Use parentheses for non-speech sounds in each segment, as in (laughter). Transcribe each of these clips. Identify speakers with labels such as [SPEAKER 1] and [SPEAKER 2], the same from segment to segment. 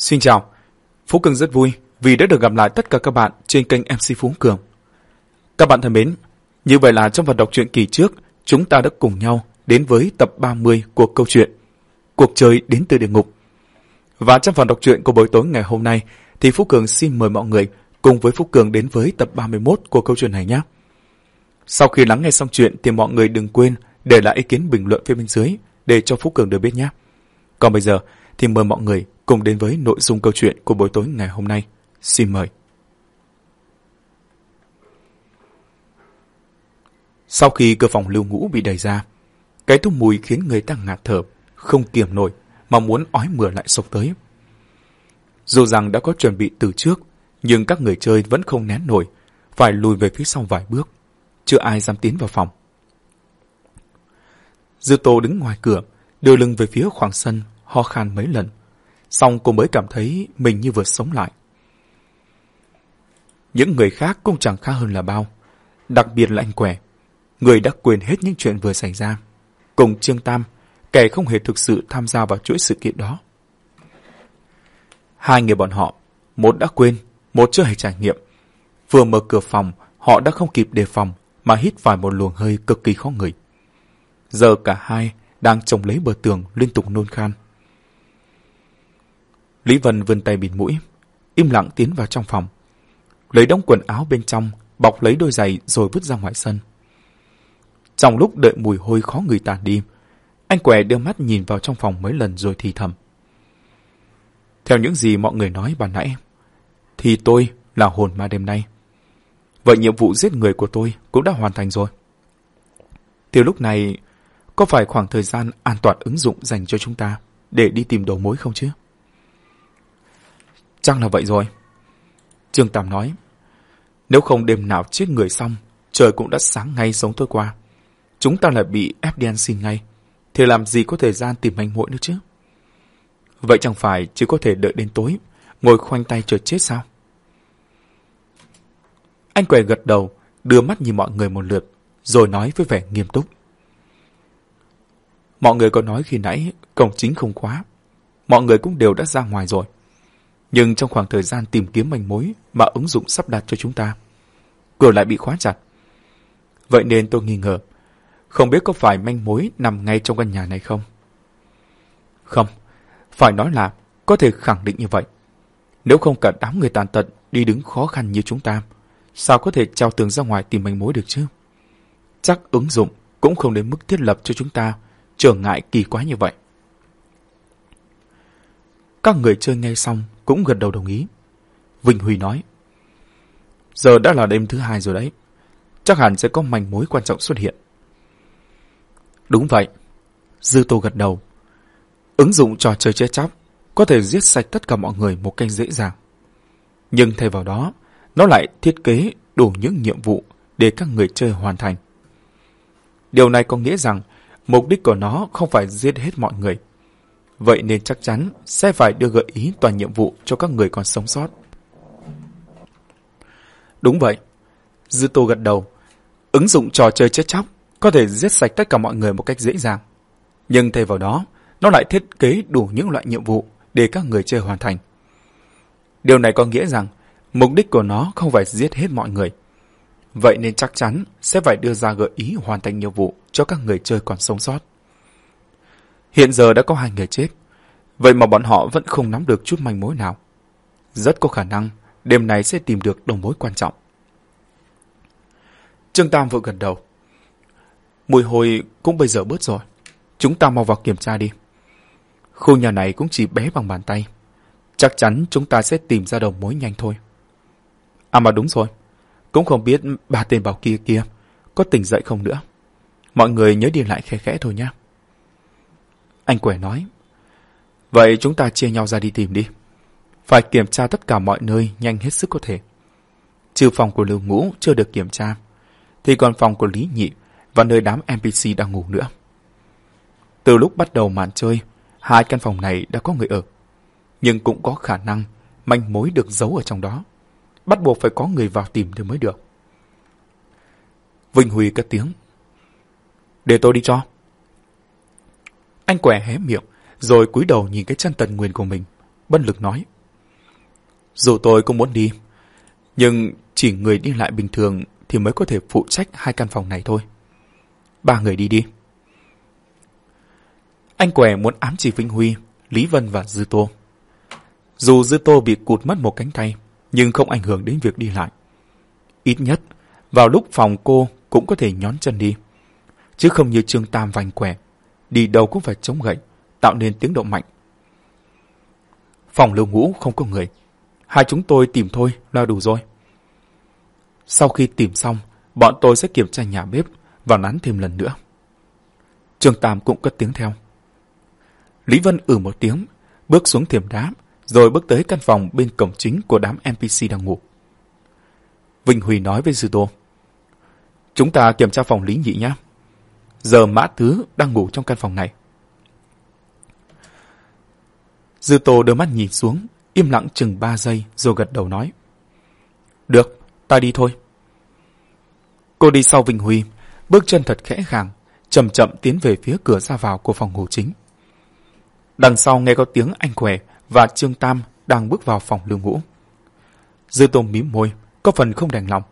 [SPEAKER 1] Xin chào, Phú Cường rất vui vì đã được gặp lại tất cả các bạn trên kênh MC Phú Cường. Các bạn thân mến, như vậy là trong phần đọc truyện kỳ trước, chúng ta đã cùng nhau đến với tập 30 của câu chuyện Cuộc chơi đến từ địa ngục. Và trong phần đọc truyện của buổi tối ngày hôm nay thì Phú Cường xin mời mọi người cùng với Phú Cường đến với tập 31 của câu chuyện này nhé. Sau khi lắng nghe xong chuyện thì mọi người đừng quên để lại ý kiến bình luận phía bên dưới để cho Phú Cường được biết nhé. Còn bây giờ thì mời mọi người cùng đến với nội dung câu chuyện của buổi tối ngày hôm nay. Xin mời. Sau khi cửa phòng lưu ngũ bị đẩy ra, cái thuốc mùi khiến người ta ngạt thở, không kiềm nổi mà muốn ói mửa lại sộc tới. Dù rằng đã có chuẩn bị từ trước, nhưng các người chơi vẫn không nén nổi, phải lùi về phía sau vài bước. Chưa ai dám tiến vào phòng. Dư Tô đứng ngoài cửa, đưa lưng về phía khoảng sân, ho khan mấy lần. Xong cô mới cảm thấy mình như vừa sống lại. Những người khác cũng chẳng khá hơn là bao. Đặc biệt là anh quẻ. Người đã quên hết những chuyện vừa xảy ra. Cùng Trương Tam, kẻ không hề thực sự tham gia vào chuỗi sự kiện đó. Hai người bọn họ, một đã quên, một chưa hề trải nghiệm. Vừa mở cửa phòng, họ đã không kịp đề phòng mà hít phải một luồng hơi cực kỳ khó ngửi. Giờ cả hai đang trồng lấy bờ tường liên tục nôn khan. Lý Vân vươn tay bịt mũi, im lặng tiến vào trong phòng. Lấy đống quần áo bên trong, bọc lấy đôi giày rồi vứt ra ngoài sân. Trong lúc đợi mùi hôi khó người tàn đi, anh Què đưa mắt nhìn vào trong phòng mấy lần rồi thì thầm. Theo những gì mọi người nói bàn nãy, thì tôi là hồn ma đêm nay. Vậy nhiệm vụ giết người của tôi cũng đã hoàn thành rồi. Từ lúc này, có phải khoảng thời gian an toàn ứng dụng dành cho chúng ta để đi tìm đầu mối không chứ? Chắc là vậy rồi. Trương Tam nói, nếu không đêm nào chết người xong, trời cũng đã sáng ngay sống tôi qua. Chúng ta lại bị FDN xin ngay, thì làm gì có thời gian tìm manh mối nữa chứ? Vậy chẳng phải chỉ có thể đợi đến tối, ngồi khoanh tay chờ chết sao? Anh què gật đầu, đưa mắt nhìn mọi người một lượt, rồi nói với vẻ nghiêm túc. Mọi người có nói khi nãy cổng chính không khóa. Mọi người cũng đều đã ra ngoài rồi. Nhưng trong khoảng thời gian tìm kiếm manh mối mà ứng dụng sắp đặt cho chúng ta, cửa lại bị khóa chặt. Vậy nên tôi nghi ngờ, không biết có phải manh mối nằm ngay trong căn nhà này không? Không, phải nói là có thể khẳng định như vậy. Nếu không cả đám người tàn tật đi đứng khó khăn như chúng ta, sao có thể trao tường ra ngoài tìm manh mối được chứ? Chắc ứng dụng cũng không đến mức thiết lập cho chúng ta trở ngại kỳ quá như vậy. Các người chơi nghe xong cũng gật đầu đồng ý. Vinh Huy nói, Giờ đã là đêm thứ hai rồi đấy. Chắc hẳn sẽ có manh mối quan trọng xuất hiện. Đúng vậy. Dư Tô gật đầu. Ứng dụng trò chơi chết chóc có thể giết sạch tất cả mọi người một cách dễ dàng. Nhưng thay vào đó, nó lại thiết kế đủ những nhiệm vụ để các người chơi hoàn thành. Điều này có nghĩa rằng mục đích của nó không phải giết hết mọi người. Vậy nên chắc chắn sẽ phải đưa gợi ý toàn nhiệm vụ cho các người còn sống sót. Đúng vậy. Dư Tô gật đầu. Ứng dụng trò chơi chết chóc có thể giết sạch tất cả mọi người một cách dễ dàng. Nhưng thay vào đó, nó lại thiết kế đủ những loại nhiệm vụ để các người chơi hoàn thành. Điều này có nghĩa rằng mục đích của nó không phải giết hết mọi người. Vậy nên chắc chắn sẽ phải đưa ra gợi ý hoàn thành nhiệm vụ cho các người chơi còn sống sót. Hiện giờ đã có hai người chết, vậy mà bọn họ vẫn không nắm được chút manh mối nào. Rất có khả năng đêm nay sẽ tìm được đầu mối quan trọng. Trương Tam vội gần đầu. Mùi hôi cũng bây giờ bớt rồi. Chúng ta mau vào kiểm tra đi. Khu nhà này cũng chỉ bé bằng bàn tay. Chắc chắn chúng ta sẽ tìm ra đầu mối nhanh thôi. À mà đúng rồi. Cũng không biết ba tên bảo kia kia có tỉnh dậy không nữa. Mọi người nhớ đi lại khẽ khẽ thôi nhé. Anh quẻ nói. Vậy chúng ta chia nhau ra đi tìm đi. Phải kiểm tra tất cả mọi nơi nhanh hết sức có thể. Trừ phòng của Lưu Ngũ chưa được kiểm tra, thì còn phòng của Lý Nhị và nơi đám NPC đang ngủ nữa. Từ lúc bắt đầu màn chơi, hai căn phòng này đã có người ở. Nhưng cũng có khả năng manh mối được giấu ở trong đó. Bắt buộc phải có người vào tìm thì mới được. Vinh Huy cất tiếng. Để tôi đi cho. Anh quẻ hé miệng, rồi cúi đầu nhìn cái chân tần nguyên của mình, bất lực nói. Dù tôi cũng muốn đi, nhưng chỉ người đi lại bình thường thì mới có thể phụ trách hai căn phòng này thôi. Ba người đi đi. Anh què muốn ám chỉ Vinh Huy, Lý Vân và Dư Tô. Dù Dư Tô bị cụt mất một cánh tay, nhưng không ảnh hưởng đến việc đi lại. Ít nhất, vào lúc phòng cô cũng có thể nhón chân đi. Chứ không như Trương Tam vành quẻ, đi đâu cũng phải chống gậy, tạo nên tiếng động mạnh. Phòng lưu ngũ không có người. Hai chúng tôi tìm thôi là đủ rồi. Sau khi tìm xong, bọn tôi sẽ kiểm tra nhà bếp và nắn thêm lần nữa. Trương Tam cũng cất tiếng theo. Lý Vân ử một tiếng, bước xuống thềm đá, rồi bước tới căn phòng bên cổng chính của đám NPC đang ngủ. Vinh Huy nói với Dư Tô. Chúng ta kiểm tra phòng Lý Nhị nhé. Giờ Mã Tứ đang ngủ trong căn phòng này. Dư Tô đưa mắt nhìn xuống, im lặng chừng ba giây rồi gật đầu nói. Được, ta đi thôi. Cô đi sau Vinh Huy, bước chân thật khẽ khàng, chậm chậm tiến về phía cửa ra vào của phòng ngủ chính. Đằng sau nghe có tiếng anh què và Trương Tam đang bước vào phòng lưu ngũ. Dư Tô mím môi, có phần không đành lòng.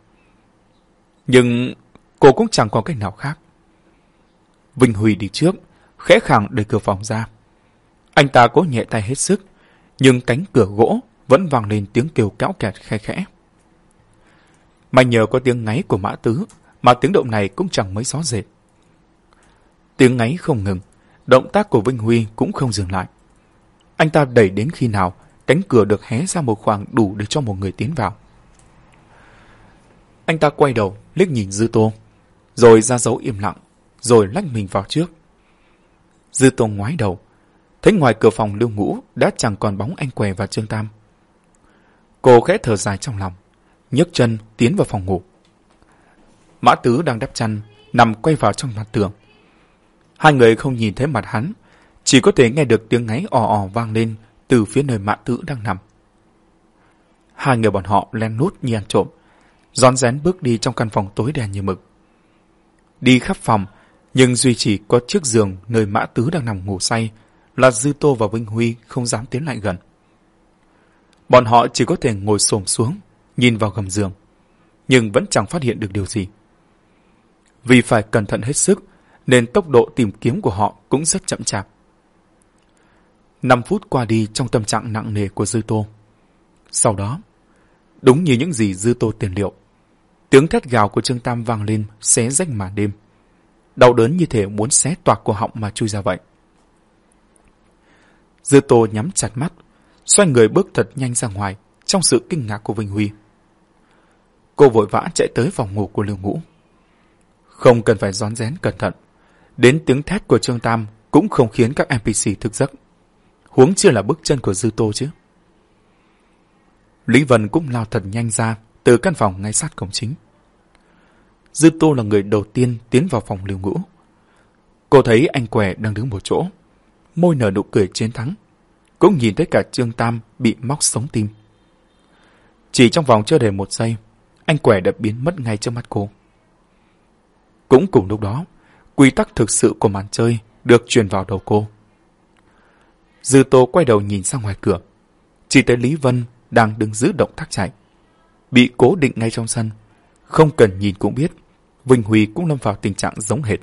[SPEAKER 1] Nhưng cô cũng chẳng còn cách nào khác. Vinh Huy đi trước, khẽ khàng đẩy cửa phòng ra. Anh ta cố nhẹ tay hết sức, nhưng cánh cửa gỗ vẫn vang lên tiếng kêu kéo kẹt khe khẽ. May nhờ có tiếng ngáy của mã tứ, mà tiếng động này cũng chẳng mấy xó rệt. Tiếng ngáy không ngừng, động tác của Vinh Huy cũng không dừng lại. Anh ta đẩy đến khi nào cánh cửa được hé ra một khoảng đủ để cho một người tiến vào. Anh ta quay đầu, liếc nhìn Dư Tô, rồi ra dấu im lặng, rồi lách mình vào trước. Dư Tô ngoái đầu, thấy ngoài cửa phòng lưu ngũ đã chẳng còn bóng anh què và Trương Tam. Cô khẽ thở dài trong lòng, nhấc chân tiến vào phòng ngủ. Mã Tứ đang đắp chăn, nằm quay vào trong mặt tường. Hai người không nhìn thấy mặt hắn, chỉ có thể nghe được tiếng ngáy ò ò vang lên từ phía nơi Mã Tứ đang nằm. Hai người bọn họ len nút như ăn trộm, rón rén bước đi trong căn phòng tối đen như mực. Đi khắp phòng, nhưng duy chỉ có chiếc giường nơi Mã Tứ đang nằm ngủ say là Dư Tô và Vinh Huy không dám tiến lại gần. Bọn họ chỉ có thể ngồi xổm xuống, nhìn vào gầm giường, nhưng vẫn chẳng phát hiện được điều gì. Vì phải cẩn thận hết sức, nên tốc độ tìm kiếm của họ cũng rất chậm chạp. năm phút qua đi trong tâm trạng nặng nề của Dư Tô. Sau đó, đúng như những gì Dư Tô tiền liệu, tiếng thét gào của Trương Tam vang lên xé rách màn đêm. Đau đớn như thể muốn xé toạc cổ họng mà chui ra vậy. Dư Tô nhắm chặt mắt, xoay người bước thật nhanh ra ngoài trong sự kinh ngạc của Vinh Huy. Cô vội vã chạy tới phòng ngủ của Lưu Ngũ. Không cần phải rón rén cẩn thận. Đến tiếng thét của Trương Tam cũng không khiến các NPC thức giấc. Huống chưa là bước chân của Dư Tô chứ. Lý Vân cũng lao thật nhanh ra từ căn phòng ngay sát cổng chính. Dư Tô là người đầu tiên tiến vào phòng Lưu Ngũ. Cô thấy anh què đang đứng một chỗ, môi nở nụ cười chiến thắng. Cũng nhìn thấy cả Trương Tam bị móc sống tim. Chỉ trong vòng chưa đầy một giây, anh quẻ đã biến mất ngay trước mắt cô. Cũng cùng lúc đó, quy tắc thực sự của màn chơi được truyền vào đầu cô. Dư Tô quay đầu nhìn sang ngoài cửa. Chỉ thấy Lý Vân đang đứng giữ động tác chạy. Bị cố định ngay trong sân. Không cần nhìn cũng biết, Vinh Huy cũng lâm vào tình trạng giống hệt.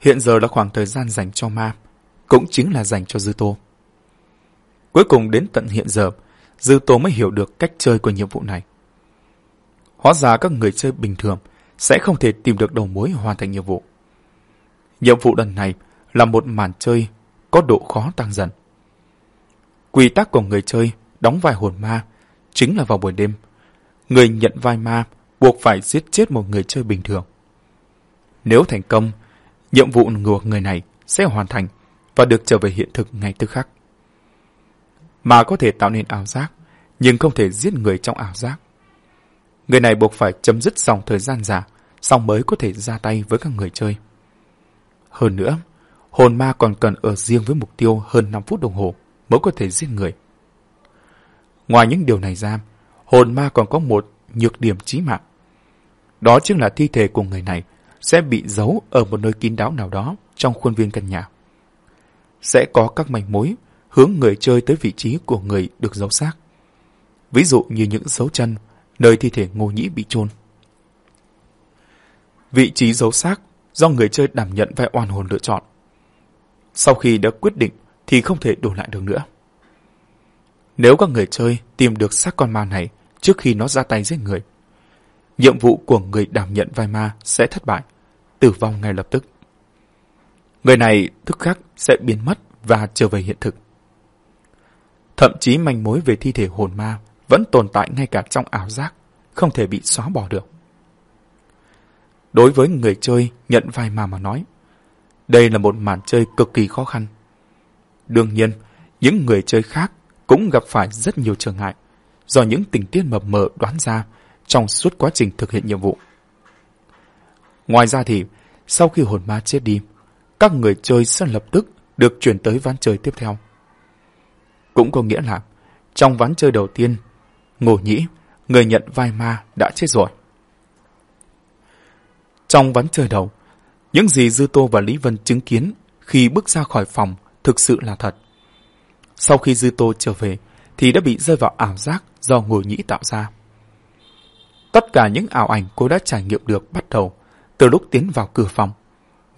[SPEAKER 1] Hiện giờ là khoảng thời gian dành cho ma, cũng chính là dành cho Dư Tô. Cuối cùng đến tận hiện giờ, Dư Tô mới hiểu được cách chơi của nhiệm vụ này. Hóa ra các người chơi bình thường sẽ không thể tìm được đầu mối hoàn thành nhiệm vụ. Nhiệm vụ lần này là một màn chơi có độ khó tăng dần. Quy tắc của người chơi đóng vai hồn ma chính là vào buổi đêm. Người nhận vai ma buộc phải giết chết một người chơi bình thường. Nếu thành công, nhiệm vụ của người này sẽ hoàn thành và được trở về hiện thực ngay tức khắc. Mà có thể tạo nên ảo giác, nhưng không thể giết người trong ảo giác. Người này buộc phải chấm dứt dòng thời gian giả, xong mới có thể ra tay với các người chơi. Hơn nữa, hồn ma còn cần ở riêng với mục tiêu hơn 5 phút đồng hồ mới có thể giết người. Ngoài những điều này ra, hồn ma còn có một nhược điểm chí mạng. Đó chính là thi thể của người này sẽ bị giấu ở một nơi kín đáo nào đó trong khuôn viên căn nhà. Sẽ có các manh mối hướng người chơi tới vị trí của người được giấu xác. Ví dụ như những dấu chân, nơi thi thể ngô nhĩ bị chôn. Vị trí giấu xác do người chơi đảm nhận vai oan hồn lựa chọn. Sau khi đã quyết định thì không thể đổi lại được nữa. Nếu các người chơi tìm được xác con ma này trước khi nó ra tay giết người, nhiệm vụ của người đảm nhận vai ma sẽ thất bại, tử vong ngay lập tức. Người này thức khắc sẽ biến mất và trở về hiện thực. Thậm chí manh mối về thi thể hồn ma vẫn tồn tại ngay cả trong ảo giác, không thể bị xóa bỏ được. Đối với người chơi nhận vai ma mà nói, đây là một màn chơi cực kỳ khó khăn. Đương nhiên, những người chơi khác cũng gặp phải rất nhiều trở ngại do những tình tiết mập mờ đoán ra trong suốt quá trình thực hiện nhiệm vụ. Ngoài ra thì, sau khi hồn ma chết đi, các người chơi sẽ lập tức được chuyển tới ván chơi tiếp theo. Cũng có nghĩa là, trong ván chơi đầu tiên, Ngô Nhĩ, người nhận vai ma đã chết rồi. Trong ván chơi đầu, những gì Dư Tô và Lý Vân chứng kiến khi bước ra khỏi phòng thực sự là thật. Sau khi Dư Tô trở về, thì đã bị rơi vào ảo giác do ngồi Nhĩ tạo ra. Tất cả những ảo ảnh cô đã trải nghiệm được bắt đầu từ lúc tiến vào cửa phòng,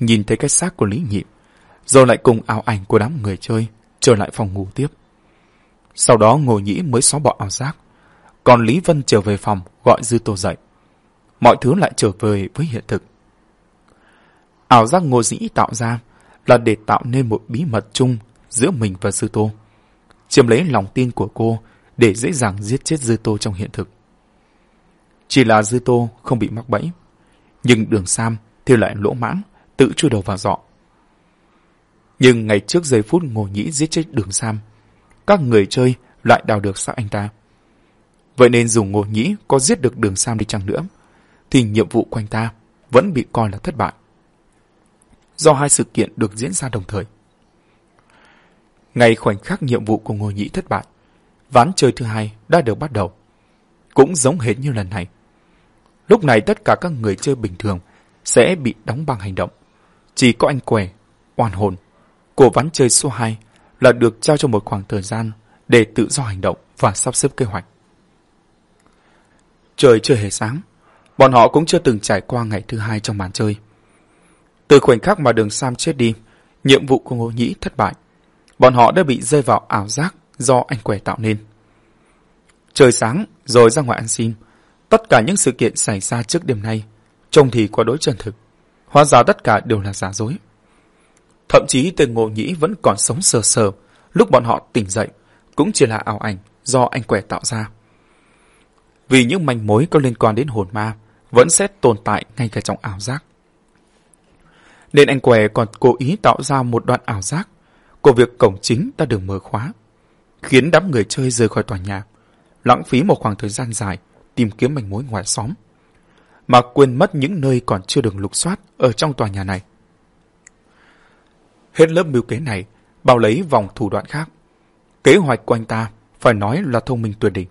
[SPEAKER 1] nhìn thấy cái xác của Lý Nhị, rồi lại cùng ảo ảnh của đám người chơi trở lại phòng ngủ tiếp. Sau đó ngồi Nhĩ mới xóa bỏ ảo giác, còn Lý Vân trở về phòng gọi Dư Tô dậy. Mọi thứ lại trở về với hiện thực. Ảo giác ngồi Nhĩ tạo ra là để tạo nên một bí mật chung giữa mình và Dư Tô, chiếm lấy lòng tin của cô để dễ dàng giết chết Dư Tô trong hiện thực. Chỉ là Dư Tô không bị mắc bẫy, nhưng đường Sam thì lại lỗ mãng, tự chui đầu vào dọ. Nhưng ngày trước giây phút Ngô Nhĩ giết chết đường Sam, các người chơi lại đào được xác anh ta. Vậy nên dù Ngô Nhĩ có giết được đường Sam đi chăng nữa, thì nhiệm vụ của anh ta vẫn bị coi là thất bại. Do hai sự kiện được diễn ra đồng thời. Ngày khoảnh khắc nhiệm vụ của Ngô Nhĩ thất bại, ván chơi thứ hai đã được bắt đầu. Cũng giống hệt như lần này. Lúc này tất cả các người chơi bình thường sẽ bị đóng băng hành động. Chỉ có anh què, oan hồn, của ván chơi số 2 là được trao cho một khoảng thời gian để tự do hành động và sắp xếp kế hoạch. Trời chưa hề sáng, bọn họ cũng chưa từng trải qua ngày thứ hai trong màn chơi. Từ khoảnh khắc mà đường Sam chết đi, nhiệm vụ của Ngô Nhĩ thất bại. Bọn họ đã bị rơi vào ảo giác do anh què tạo nên. Trời sáng, rồi ra ngoài ăn xin. Tất cả những sự kiện xảy ra trước đêm nay, trông thì quá đối chân thực. Hóa ra tất cả đều là giả dối. Thậm chí tên ngộ Nhĩ vẫn còn sống sờ sờ lúc bọn họ tỉnh dậy, cũng chỉ là ảo ảnh do anh quẻ tạo ra. Vì những manh mối có liên quan đến hồn ma, vẫn sẽ tồn tại ngay cả trong ảo giác. Nên anh què còn cố ý tạo ra một đoạn ảo giác của việc cổng chính đã được mở khóa, khiến đám người chơi rời khỏi tòa nhà, lãng phí một khoảng thời gian dài tìm kiếm manh mối ngoài xóm, mà quên mất những nơi còn chưa được lục soát ở trong tòa nhà này. Hết lớp mưu kế này, bao lấy vòng thủ đoạn khác. Kế hoạch của anh ta phải nói là thông minh tuyệt đỉnh.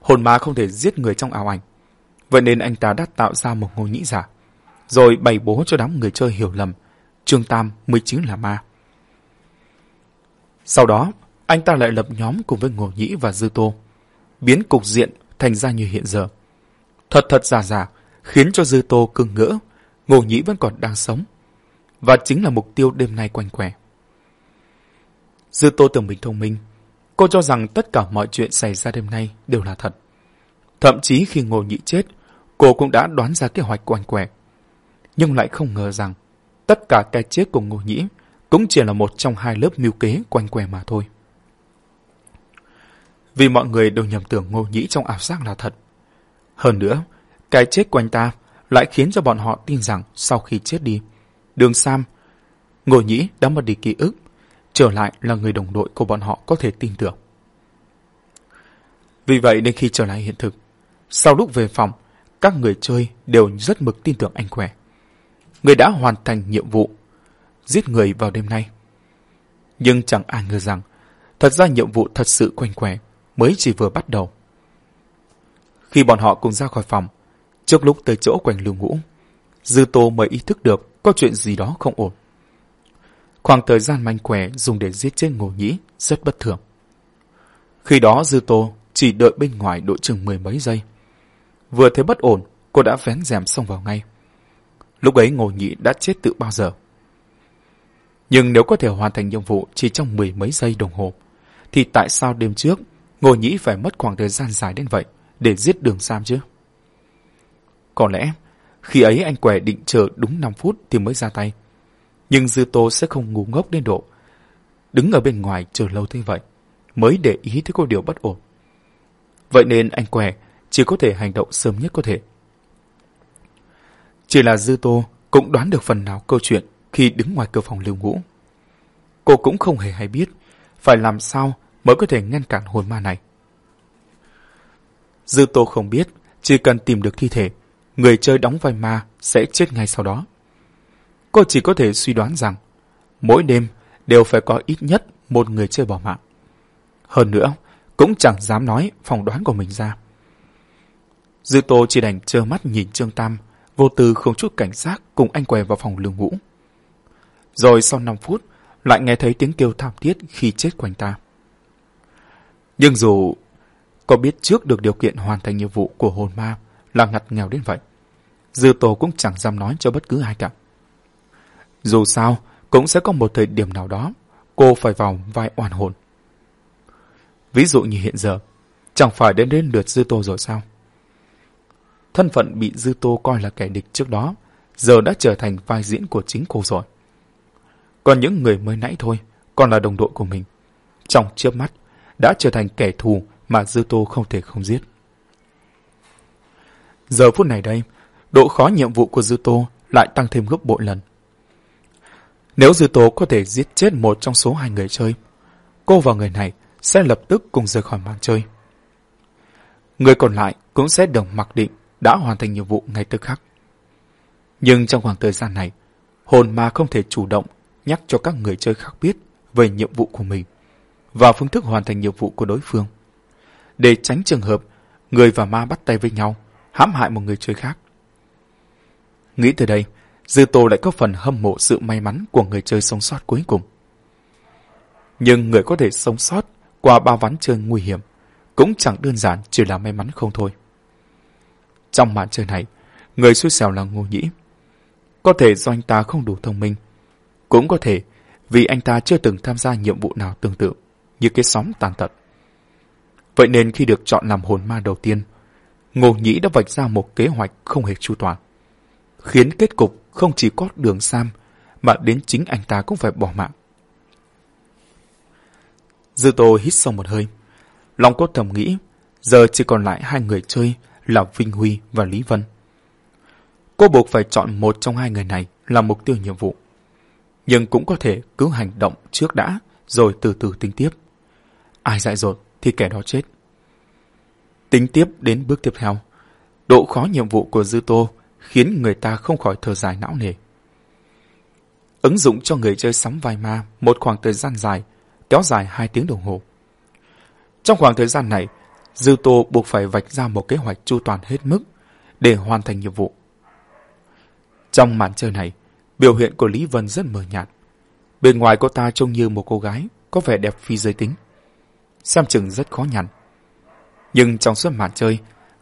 [SPEAKER 1] Hồn ma không thể giết người trong ảo ảnh, vậy nên anh ta đã tạo ra một ngôi nhĩ giả, rồi bày bố cho đám người chơi hiểu lầm Trương Tam mới chính là ma. Sau đó, anh ta lại lập nhóm cùng với Ngô Nhĩ và Dư Tô, biến cục diện thành ra như hiện giờ. Thật thật giả giả, khiến cho Dư Tô cưng ngỡ, Ngô Nhĩ vẫn còn đang sống, và chính là mục tiêu đêm nay quanh quẻ. Dư Tô tưởng mình thông minh, cô cho rằng tất cả mọi chuyện xảy ra đêm nay đều là thật. Thậm chí khi Ngô Nhĩ chết, cô cũng đã đoán ra kế hoạch của anh quẻ. Nhưng lại không ngờ rằng tất cả cái chết của Ngô Nhĩ cũng chỉ là một trong hai lớp mưu kế quanh què mà thôi. Vì mọi người đều nhầm tưởng Ngô Nhĩ trong ảo giác là thật. Hơn nữa, cái chết của anh ta lại khiến cho bọn họ tin rằng sau khi chết đi, đường Sam, Ngô Nhĩ đã mất đi ký ức, trở lại là người đồng đội của bọn họ có thể tin tưởng. Vì vậy nên khi trở lại hiện thực, sau lúc về phòng, các người chơi đều rất mực tin tưởng anh khỏe. Người đã hoàn thành nhiệm vụ giết người vào đêm nay. Nhưng chẳng ai ngờ rằng, thật ra nhiệm vụ thật sự quanh quẻ mới chỉ vừa bắt đầu. Khi bọn họ cùng ra khỏi phòng, trước lúc tới chỗ quanh lưu ngũ, Dư Tô mới ý thức được có chuyện gì đó không ổn. khoảng thời gian manh quẻ dùng để giết chết ngô nhĩ rất bất thường. Khi đó Dư Tô chỉ đợi bên ngoài độ chừng mười mấy giây. Vừa thấy bất ổn, cô đã vén rèm xông vào ngay. Lúc ấy Ngô Nhĩ đã chết từ bao giờ. Nhưng nếu có thể hoàn thành nhiệm vụ chỉ trong mười mấy giây đồng hồ, thì tại sao đêm trước Ngô Nhĩ phải mất khoảng thời gian dài đến vậy để giết đường Sam chứ? Có lẽ, khi ấy anh què định chờ đúng 5 phút thì mới ra tay. Nhưng Dư Tô sẽ không ngu ngốc đến độ. Đứng ở bên ngoài chờ lâu thế vậy, mới để ý thấy có điều bất ổn. Vậy nên anh què chỉ có thể hành động sớm nhất có thể. Chỉ là Dư Tô cũng đoán được phần nào câu chuyện khi đứng ngoài cửa phòng lưu ngũ. Cô cũng không hề hay biết phải làm sao mới có thể ngăn cản hồn ma này. Dư Tô không biết, chỉ cần tìm được thi thể, người chơi đóng vai ma sẽ chết ngay sau đó. Cô chỉ có thể suy đoán rằng mỗi đêm đều phải có ít nhất một người chơi bỏ mạng. Hơn nữa, cũng chẳng dám nói phỏng đoán của mình ra. Dư Tô chỉ đành trơ mắt nhìn Trương Tam, vô tư không chút cảnh giác cùng anh què vào phòng lương ngũ. Rồi sau 5 phút, lại nghe thấy tiếng kêu thảm thiết khi chết quanh ta. Nhưng dù có biết trước được điều kiện hoàn thành nhiệm vụ của hồn ma là ngặt nghèo đến vậy, Dư Tô cũng chẳng dám nói cho bất cứ ai cả. Dù sao, cũng sẽ có một thời điểm nào đó cô phải vào vai oan hồn. Ví dụ như hiện giờ, chẳng phải đến đến lượt Dư Tô rồi sao? Thân phận bị Dư Tô coi là kẻ địch trước đó, giờ đã trở thành vai diễn của chính cô rồi. Còn những người mới nãy thôi, còn là đồng đội của mình. Trong chớp mắt, đã trở thành kẻ thù mà Dư Tô không thể không giết. Giờ phút này đây, độ khó nhiệm vụ của Dư Tô lại tăng thêm gấp bội lần. Nếu Dư Tô có thể giết chết một trong số hai người chơi, cô và người này sẽ lập tức cùng rời khỏi màn chơi. Người còn lại cũng sẽ được mặc định đã hoàn thành nhiệm vụ ngay tức khắc. Nhưng trong khoảng thời gian này, hồn ma không thể chủ động nhắc cho các người chơi khác biết về nhiệm vụ của mình và phương thức hoàn thành nhiệm vụ của đối phương. Để tránh trường hợp người và ma bắt tay với nhau, hãm hại một người chơi khác. Nghĩ từ đây, Dư Tô lại có phần hâm mộ sự may mắn của người chơi sống sót cuối cùng. Nhưng người có thể sống sót qua ba ván chơi nguy hiểm cũng chẳng đơn giản chỉ là may mắn không thôi. Trong màn chơi này, người xui xẻo là Ngô Nhĩ. Có thể do anh ta không đủ thông minh, cũng có thể vì anh ta chưa từng tham gia nhiệm vụ nào tương tự như cái sóng tàn tật. Vậy nên khi được chọn làm hồn ma đầu tiên, Ngô Nhĩ đã vạch ra một kế hoạch không hề chu toàn, khiến kết cục không chỉ có đường Sam mà đến chính anh ta cũng phải bỏ mạng. Dư Tô hít sâu một hơi. Lòng cốt thầm nghĩ, giờ chỉ còn lại hai người chơi là Vinh Huy và Lý Vân. Cô buộc phải chọn một trong hai người này làm mục tiêu nhiệm vụ. Nhưng cũng có thể cứ hành động trước đã, rồi từ từ tính tiếp. Ai dại dột thì kẻ đó chết. Tính tiếp đến bước tiếp theo. Độ khó nhiệm vụ của Dư Tô khiến người ta không khỏi thở dài não nề. Ứng dụng cho người chơi sắm vai ma một khoảng thời gian dài, kéo dài 2 tiếng đồng hồ. Trong khoảng thời gian này, Dư Tô buộc phải vạch ra một kế hoạch chu toàn hết mức để hoàn thành nhiệm vụ. Trong màn chơi này, biểu hiện của Lý Vân rất mờ nhạt. Bên ngoài cô ta trông như một cô gái có vẻ đẹp phi giới tính. Xem chừng rất khó nhằn. Nhưng trong suốt màn chơi,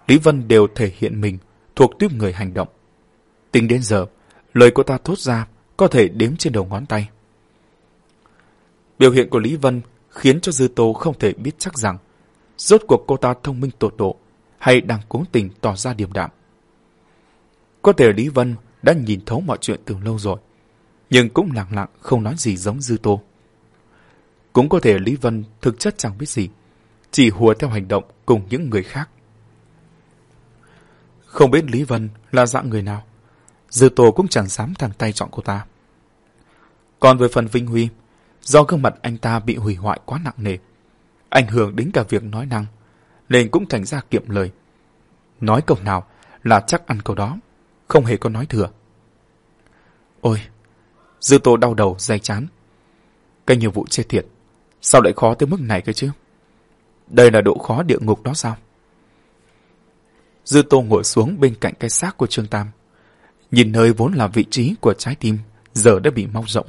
[SPEAKER 1] Lý Vân đều thể hiện mình thuộc tuyếp người hành động. Tính đến giờ, lời cô ta thốt ra có thể đếm trên đầu ngón tay. Biểu hiện của Lý Vân khiến cho Dư Tô không thể biết chắc rằng rốt cuộc cô ta thông minh tột độ hay đang cố tình tỏ ra điềm đạm. Có thể Lý Vân đã nhìn thấu mọi chuyện từ lâu rồi, nhưng cũng lặng lặng không nói gì giống Dư Tô. Cũng có thể Lý Vân thực chất chẳng biết gì, chỉ hùa theo hành động cùng những người khác. Không biết Lý Vân là dạng người nào, Dư Tô cũng chẳng dám thẳng tay chọn cô ta. Còn về phần Vinh Huy, do gương mặt anh ta bị hủy hoại quá nặng nề, ảnh hưởng đến cả việc nói năng, nên cũng thành ra kiệm lời. Nói câu nào là chắc ăn câu đó, không hề có nói thừa. Ôi, Dư Tô đau đầu, dày chán. Cái nhiệm vụ chết thiệt, sao lại khó tới mức này cơ chứ? Đây là độ khó địa ngục đó sao? Dư Tô ngồi xuống bên cạnh cái xác của Trương Tam. Nhìn nơi vốn là vị trí của trái tim, giờ đã bị mau rỗng.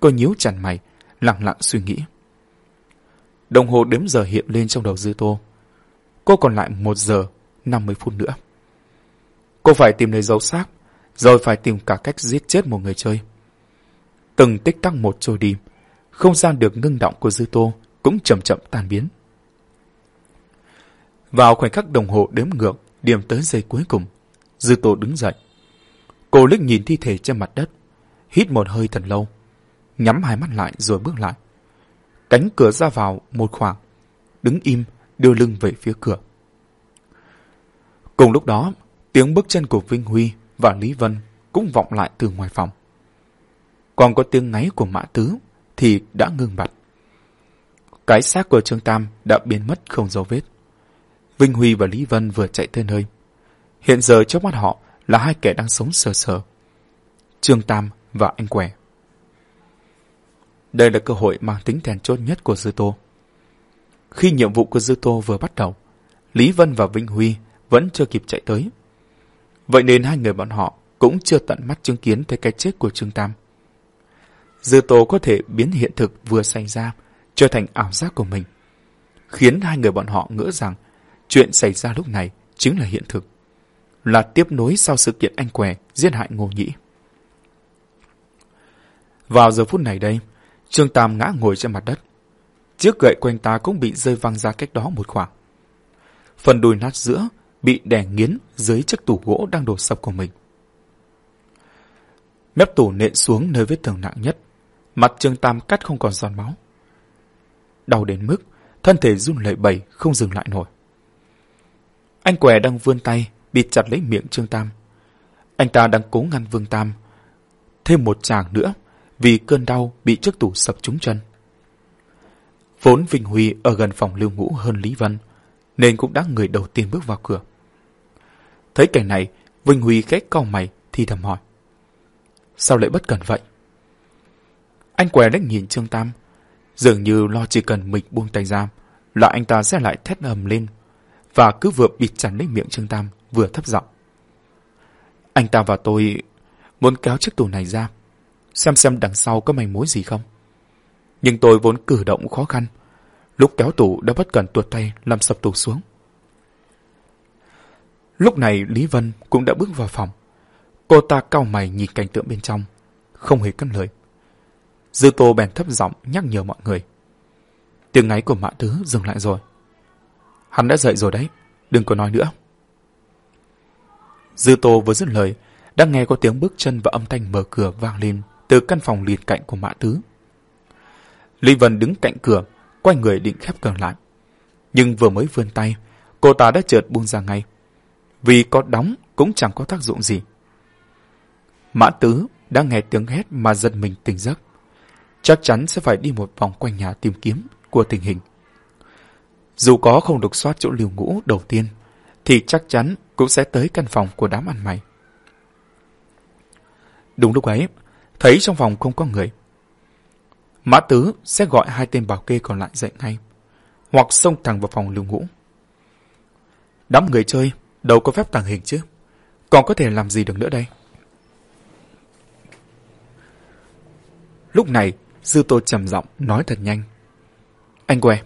[SPEAKER 1] cô nhíu chặt mày, lặng lặng suy nghĩ. Đồng hồ đếm giờ hiện lên trong đầu Dư Tô. Cô còn lại một giờ, 50 phút nữa. Cô phải tìm nơi dấu xác, rồi phải tìm cả cách giết chết một người chơi. Từng tích tắc một trôi đi, không gian được ngưng động của Dư Tô cũng chậm chậm tan biến. Vào khoảnh khắc đồng hồ đếm ngược, điểm tới giây cuối cùng, Dư Tô đứng dậy. Cô liếc nhìn thi thể trên mặt đất, hít một hơi thật lâu, nhắm hai mắt lại rồi bước lại. Cánh cửa ra vào một khoảng, đứng im, đưa lưng về phía cửa. Cùng lúc đó, tiếng bước chân của Vinh Huy và Lý Vân cũng vọng lại từ ngoài phòng. Còn có tiếng ngáy của Mã Tứ thì đã ngưng bặt. Cái xác của Trương Tam đã biến mất không dấu vết. Vinh Huy và Lý Vân vừa chạy tới nơi. Hiện giờ trước mắt họ là hai kẻ đang sống sờ sờ. Trương Tam và anh Què. Đây là cơ hội mang tính then chốt nhất của Dư Tô. Khi nhiệm vụ của Dư Tô vừa bắt đầu, Lý Vân và Vinh Huy vẫn chưa kịp chạy tới. Vậy nên hai người bọn họ cũng chưa tận mắt chứng kiến thấy cái chết của Trương Tam. Dư Tô có thể biến hiện thực vừa xảy ra trở thành ảo giác của mình, khiến hai người bọn họ ngỡ rằng chuyện xảy ra lúc này chính là hiện thực, là tiếp nối sau sự kiện anh què giết hại Ngô Nhĩ. Vào giờ phút này đây, Trương Tam ngã ngồi trên mặt đất. Chiếc gậy quanh ta cũng bị rơi văng ra cách đó một khoảng. Phần đùi nát giữa bị đè nghiến dưới chiếc tủ gỗ đang đổ sập của mình. Mép tủ nện xuống nơi vết thương nặng nhất. Mặt Trương Tam cắt không còn giòn máu. Đau đến mức thân thể run lẩy bẩy không dừng lại nổi. Anh què đang vươn tay bịt chặt lấy miệng Trương Tam. Anh ta đang cố ngăn Vương Tam thêm một chàng nữa vì cơn đau bị chiếc tủ sập trúng chân. Vốn Vinh Huy ở gần phòng lưu ngũ hơn Lý Vân, nên cũng đã người đầu tiên bước vào cửa. Thấy cảnh này, Vinh Huy khẽ cau mày thì thầm hỏi. Sao lại bất cần vậy? Anh què đách nhìn Trương Tam, dường như lo chỉ cần mình buông tay ra là anh ta sẽ lại thét ầm lên và cứ vừa bịt chặt lấy miệng Trương Tam vừa thấp giọng. Anh ta và tôi muốn kéo chiếc tủ này ra xem xem đằng sau có manh mối gì không. Nhưng tôi vốn cử động khó khăn, lúc kéo tủ đã bất cần tuột tay làm sập tủ xuống. Lúc này Lý Vân cũng đã bước vào phòng. Cô ta cau mày nhìn cảnh tượng bên trong, không hề cất lời. Dư Tô bèn thấp giọng nhắc nhở mọi người. Tiếng ngáy của Mã Tứ dừng lại rồi. Hắn đã dậy rồi đấy, đừng có nói nữa. Dư Tô vừa dứt lời, đang nghe có tiếng bước chân và âm thanh mở cửa vang lên từ căn phòng liền cạnh của Mã Tứ. Lý Vân đứng cạnh cửa, quay người định khép cửa lại. Nhưng vừa mới vươn tay, cô ta đã chợt buông ra ngay. Vì có đóng cũng chẳng có tác dụng gì. Mã Tứ đã nghe tiếng hét mà giật mình tỉnh giấc. Chắc chắn sẽ phải đi một vòng quanh nhà tìm kiếm của tình hình. Dù có không được soát chỗ liều ngũ đầu tiên, thì chắc chắn cũng sẽ tới căn phòng của đám ăn mày. Đúng lúc ấy, thấy trong phòng không có người. Mã Tứ sẽ gọi hai tên bảo kê còn lại dậy ngay, hoặc xông thẳng vào phòng lưu ngũ. Đám người chơi đâu có phép tàng hình chứ, còn có thể làm gì được nữa đây? Lúc này, Dư Tô trầm giọng nói thật nhanh. Anh què,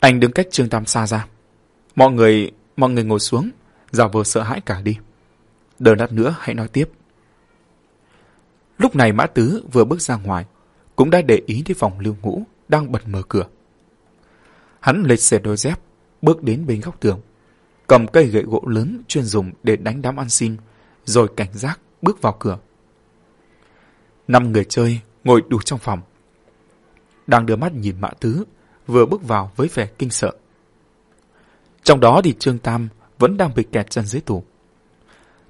[SPEAKER 1] anh đứng cách Trương Tam xa ra. Mọi người, mọi người ngồi xuống, giả vờ sợ hãi cả đi. Đợi lát nữa hãy nói tiếp. Lúc này Mã Tứ vừa bước ra ngoài, cũng đã để ý đến phòng lưu ngũ đang bật mở cửa. Hắn lệch xẻ đôi dép, bước đến bên góc tường, cầm cây gậy gỗ lớn chuyên dùng để đánh đám ăn xin, rồi cảnh giác bước vào cửa. Năm người chơi ngồi đủ trong phòng. Đang đưa mắt nhìn Mã Tứ, vừa bước vào với vẻ kinh sợ. Trong đó thì Trương Tam vẫn đang bị kẹt chân dưới tủ.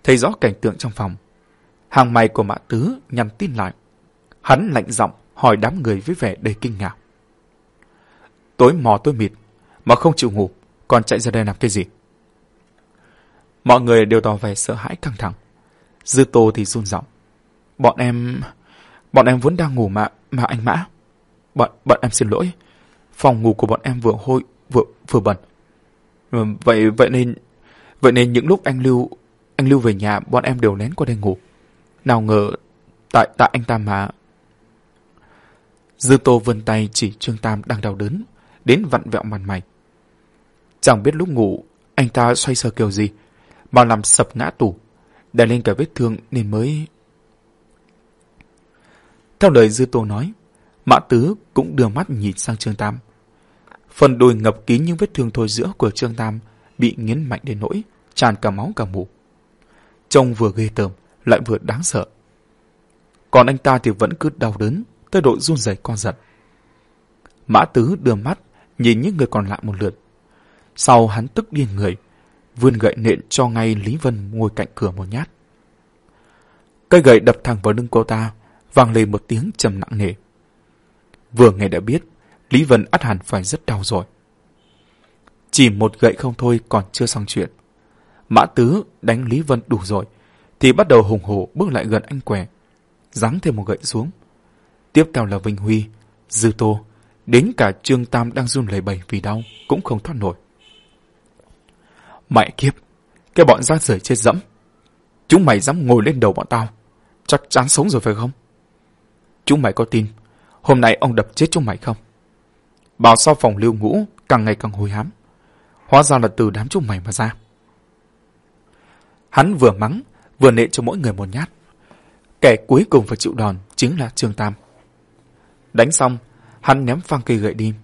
[SPEAKER 1] Thấy rõ cảnh tượng trong phòng, Hàng mày của Mã Tứ nhằm tin lại. Hắn lạnh giọng hỏi đám người với vẻ đầy kinh ngạc. Tối mò tối mịt, mà không chịu ngủ, còn chạy ra đây làm cái gì? Mọi người đều tỏ vẻ sợ hãi căng thẳng. Dư Tô thì run giọng. Bọn em... Bọn em vốn đang ngủ mà, mà anh Mã. Bọn, bọn em xin lỗi. Phòng ngủ của bọn em vừa hôi, vừa, vừa bẩn. Ừ, vậy vậy nên vậy nên những lúc anh Lưu anh Lưu về nhà bọn em đều lén qua đây ngủ. Nào ngờ, tại tại anh ta mà... Dư Tô vươn tay chỉ Trương Tam đang đau đớn, đến vặn vẹo màn mày. Chẳng biết lúc ngủ, anh ta xoay sở kiểu gì, mà làm sập ngã tủ, đè lên cả vết thương nên mới... Theo lời Dư Tô nói, Mã Tứ cũng đưa mắt nhìn sang Trương Tam. Phần đùi ngập kín những vết thương thôi giữa của Trương Tam bị nghiến mạnh đến nỗi, tràn cả máu cả mù. Trông vừa ghê tởm, lại vừa đáng sợ. Còn anh ta thì vẫn cứ đau đớn, tới độ run rẩy con giật. Mã Tứ đưa mắt, nhìn những người còn lại một lượt. Sau hắn tức điên người, vươn gậy nện cho ngay Lý Vân ngồi cạnh cửa một nhát. Cây gậy đập thẳng vào lưng cô ta, vang lên một tiếng trầm nặng nề. Vừa nghe đã biết, Lý Vân ắt hẳn phải rất đau rồi. Chỉ một gậy không thôi còn chưa xong chuyện. Mã Tứ đánh Lý Vân đủ rồi, thì bắt đầu hùng hổ bước lại gần anh què, giáng thêm một gậy xuống. Tiếp theo là Vinh Huy, Dư Tô, đến cả Trương Tam đang run lẩy bẩy vì đau cũng không thoát nổi. Mẹ kiếp, cái bọn rác rưởi chết dẫm. Chúng mày dám ngồi lên đầu bọn tao, chắc chắn sống rồi phải không? Chúng mày có tin, hôm nay ông đập chết chúng mày không? Bảo sao phòng lưu ngũ càng ngày càng hồi hám. Hóa ra là từ đám chúng mày mà ra. Hắn vừa mắng, vừa nệ cho mỗi người một nhát. Kẻ cuối cùng phải chịu đòn chính là Trương Tam. Đánh xong, hắn ném phang cây gậy đi,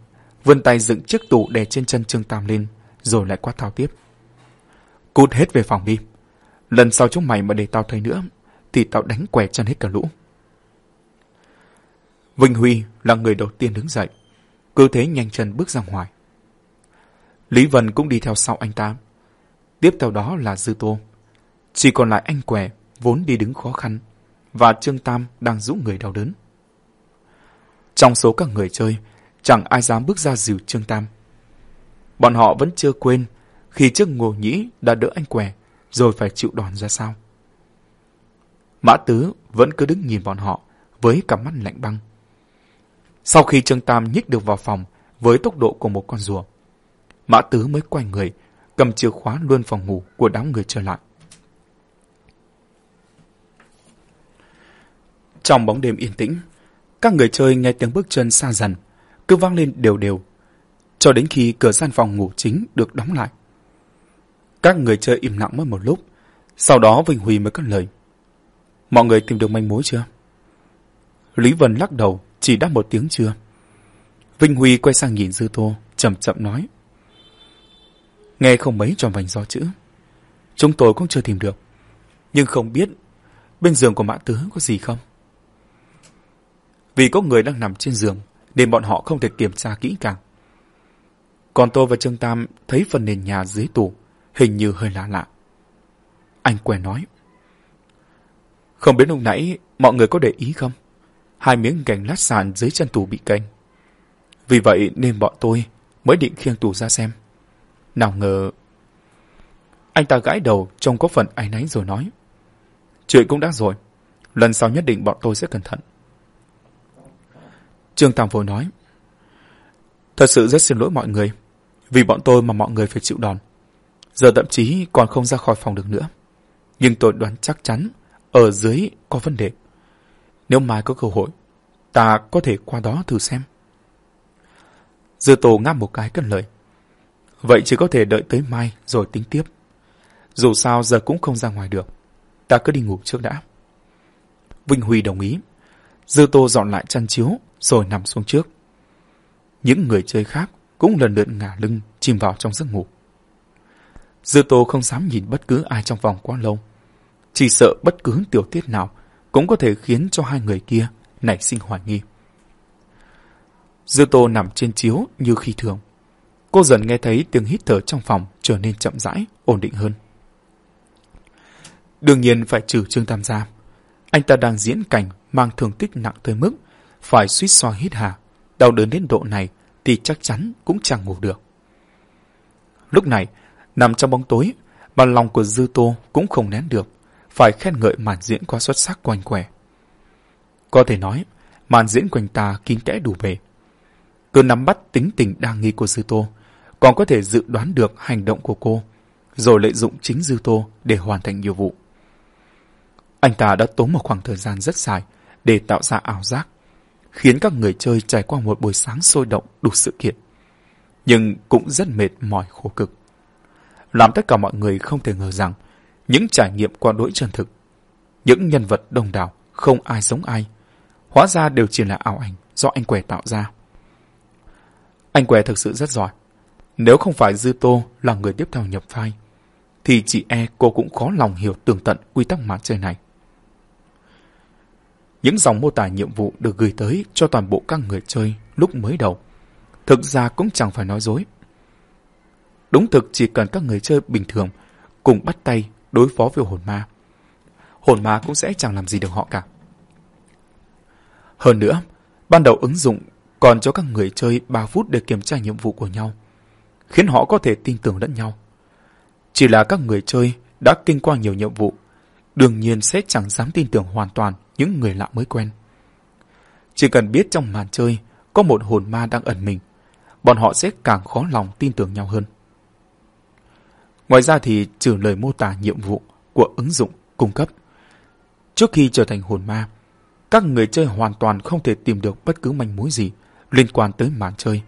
[SPEAKER 1] vươn tay dựng chiếc tủ đè trên chân Trương Tam lên, rồi lại quát thao tiếp. Cút hết về phòng đi. Lần sau chúng mày mà để tao thấy nữa, thì tao đánh què chân hết cả lũ. Vinh Huy là người đầu tiên đứng dậy, cứ thế nhanh chân bước ra ngoài. Lý Vân cũng đi theo sau anh ta. Tiếp theo đó là Dư Tô. Chỉ còn lại anh què, vốn đi đứng khó khăn, và Trương Tam đang rũ người đau đớn. Trong số các người chơi, chẳng ai dám bước ra dìu Trương Tam. Bọn họ vẫn chưa quên khi trước ngô nhĩ đã đỡ anh què, rồi phải chịu đòn ra sao. Mã Tứ vẫn cứ đứng nhìn bọn họ với cặp mắt lạnh băng. Sau khi Trương Tam nhích được vào phòng với tốc độ của một con rùa, Mã Tứ mới quay người, cầm chìa khóa luôn phòng ngủ của đám người trở lại. Trong bóng đêm yên tĩnh, các người chơi nghe tiếng bước chân xa dần, cứ vang lên đều đều, cho đến khi cửa gian phòng ngủ chính được đóng lại. Các người chơi im lặng mất một lúc, sau đó Vinh Huy mới cất lời. Mọi người tìm được manh mối chưa? Lý Vân lắc đầu, chỉ đáp một tiếng chưa. Vinh Huy quay sang nhìn Dư Tô, chậm chậm nói. Nghe không mấy tròn vành do chữ. Chúng tôi cũng chưa tìm được. Nhưng không biết bên giường của Mã Tứ có gì không? Vì có người đang nằm trên giường, nên bọn họ không thể kiểm tra kỹ càng. Còn tôi và Trương Tam thấy phần nền nhà dưới tủ, hình như hơi lạ lạ. Anh què nói. Không biết lúc nãy mọi người có để ý không? Hai miếng gạch lát sàn dưới chân tủ bị canh. Vì vậy nên bọn tôi mới định khiêng tủ ra xem. Nào ngờ... Anh ta gãi đầu trông có phần áy náy rồi nói. Chuyện cũng đã rồi. Lần sau nhất định bọn tôi sẽ cẩn thận. Trương Tam vội nói. Thật sự rất xin lỗi mọi người. Vì bọn tôi mà mọi người phải chịu đòn. Giờ thậm chí còn không ra khỏi phòng được nữa. Nhưng tôi đoán chắc chắn ở dưới có vấn đề. Nếu mai có cơ hội, ta có thể qua đó thử xem. Dư Tô ngáp một cái cất lời. Vậy chỉ có thể đợi tới mai rồi tính tiếp. Dù sao giờ cũng không ra ngoài được. Ta cứ đi ngủ trước đã. Vinh Huy đồng ý. Dư tô dọn lại chăn chiếu rồi nằm xuống trước. Những người chơi khác cũng lần lượt ngả lưng chìm vào trong giấc ngủ. Dư tô không dám nhìn bất cứ ai trong vòng quá lâu. Chỉ sợ bất cứ tiểu tiết nào cũng có thể khiến cho hai người kia nảy sinh hoài nghi. Dư tô nằm trên chiếu như khi thường. Cô dần nghe thấy tiếng hít thở trong phòng trở nên chậm rãi, ổn định hơn. Đương nhiên phải trừ Trương Tam gia. Anh ta đang diễn cảnh mang thương tích nặng tới mức phải suýt xoa hít hà. Đau đớn đến độ này thì chắc chắn cũng chẳng ngủ được. Lúc này, nằm trong bóng tối, mà lòng của Dư Tô cũng không nén được, phải khen ngợi màn diễn quá xuất sắc của anh quẻ. Có thể nói, màn diễn của anh ta kín kẽ đủ bề. Cứ nắm bắt tính tình đa nghi của Dư Tô, còn có thể dự đoán được hành động của cô, rồi lợi dụng chính Dư Tô để hoàn thành nhiệm vụ. Anh ta đã tốn một khoảng thời gian rất dài để tạo ra ảo giác, khiến các người chơi trải qua một buổi sáng sôi động đủ sự kiện. Nhưng cũng rất mệt mỏi khổ cực. Làm tất cả mọi người không thể ngờ rằng những trải nghiệm qua đỗi chân thực, những nhân vật đông đảo không ai giống ai, hóa ra đều chỉ là ảo ảnh do anh què tạo ra. Anh què thực sự rất giỏi. Nếu không phải Dư Tô là người tiếp theo nhập vai, thì chị e cô cũng khó lòng hiểu tường tận quy tắc màn chơi này. Những dòng mô tả nhiệm vụ được gửi tới cho toàn bộ các người chơi lúc mới đầu. Thực ra cũng chẳng phải nói dối. Đúng thực chỉ cần các người chơi bình thường cùng bắt tay đối phó với hồn ma. Hồn ma cũng sẽ chẳng làm gì được họ cả. Hơn nữa, ban đầu ứng dụng còn cho các người chơi 3 phút để kiểm tra nhiệm vụ của nhau, khiến họ có thể tin tưởng lẫn nhau. Chỉ là các người chơi đã kinh qua nhiều nhiệm vụ, đương nhiên sẽ chẳng dám tin tưởng hoàn toàn những người lạ mới quen. Chỉ cần biết trong màn chơi có một hồn ma đang ẩn mình, bọn họ sẽ càng khó lòng tin tưởng nhau hơn. Ngoài ra thì trừ lời mô tả nhiệm vụ của ứng dụng cung cấp. Trước khi trở thành hồn ma, các người chơi hoàn toàn không thể tìm được bất cứ manh mối gì liên quan tới màn chơi.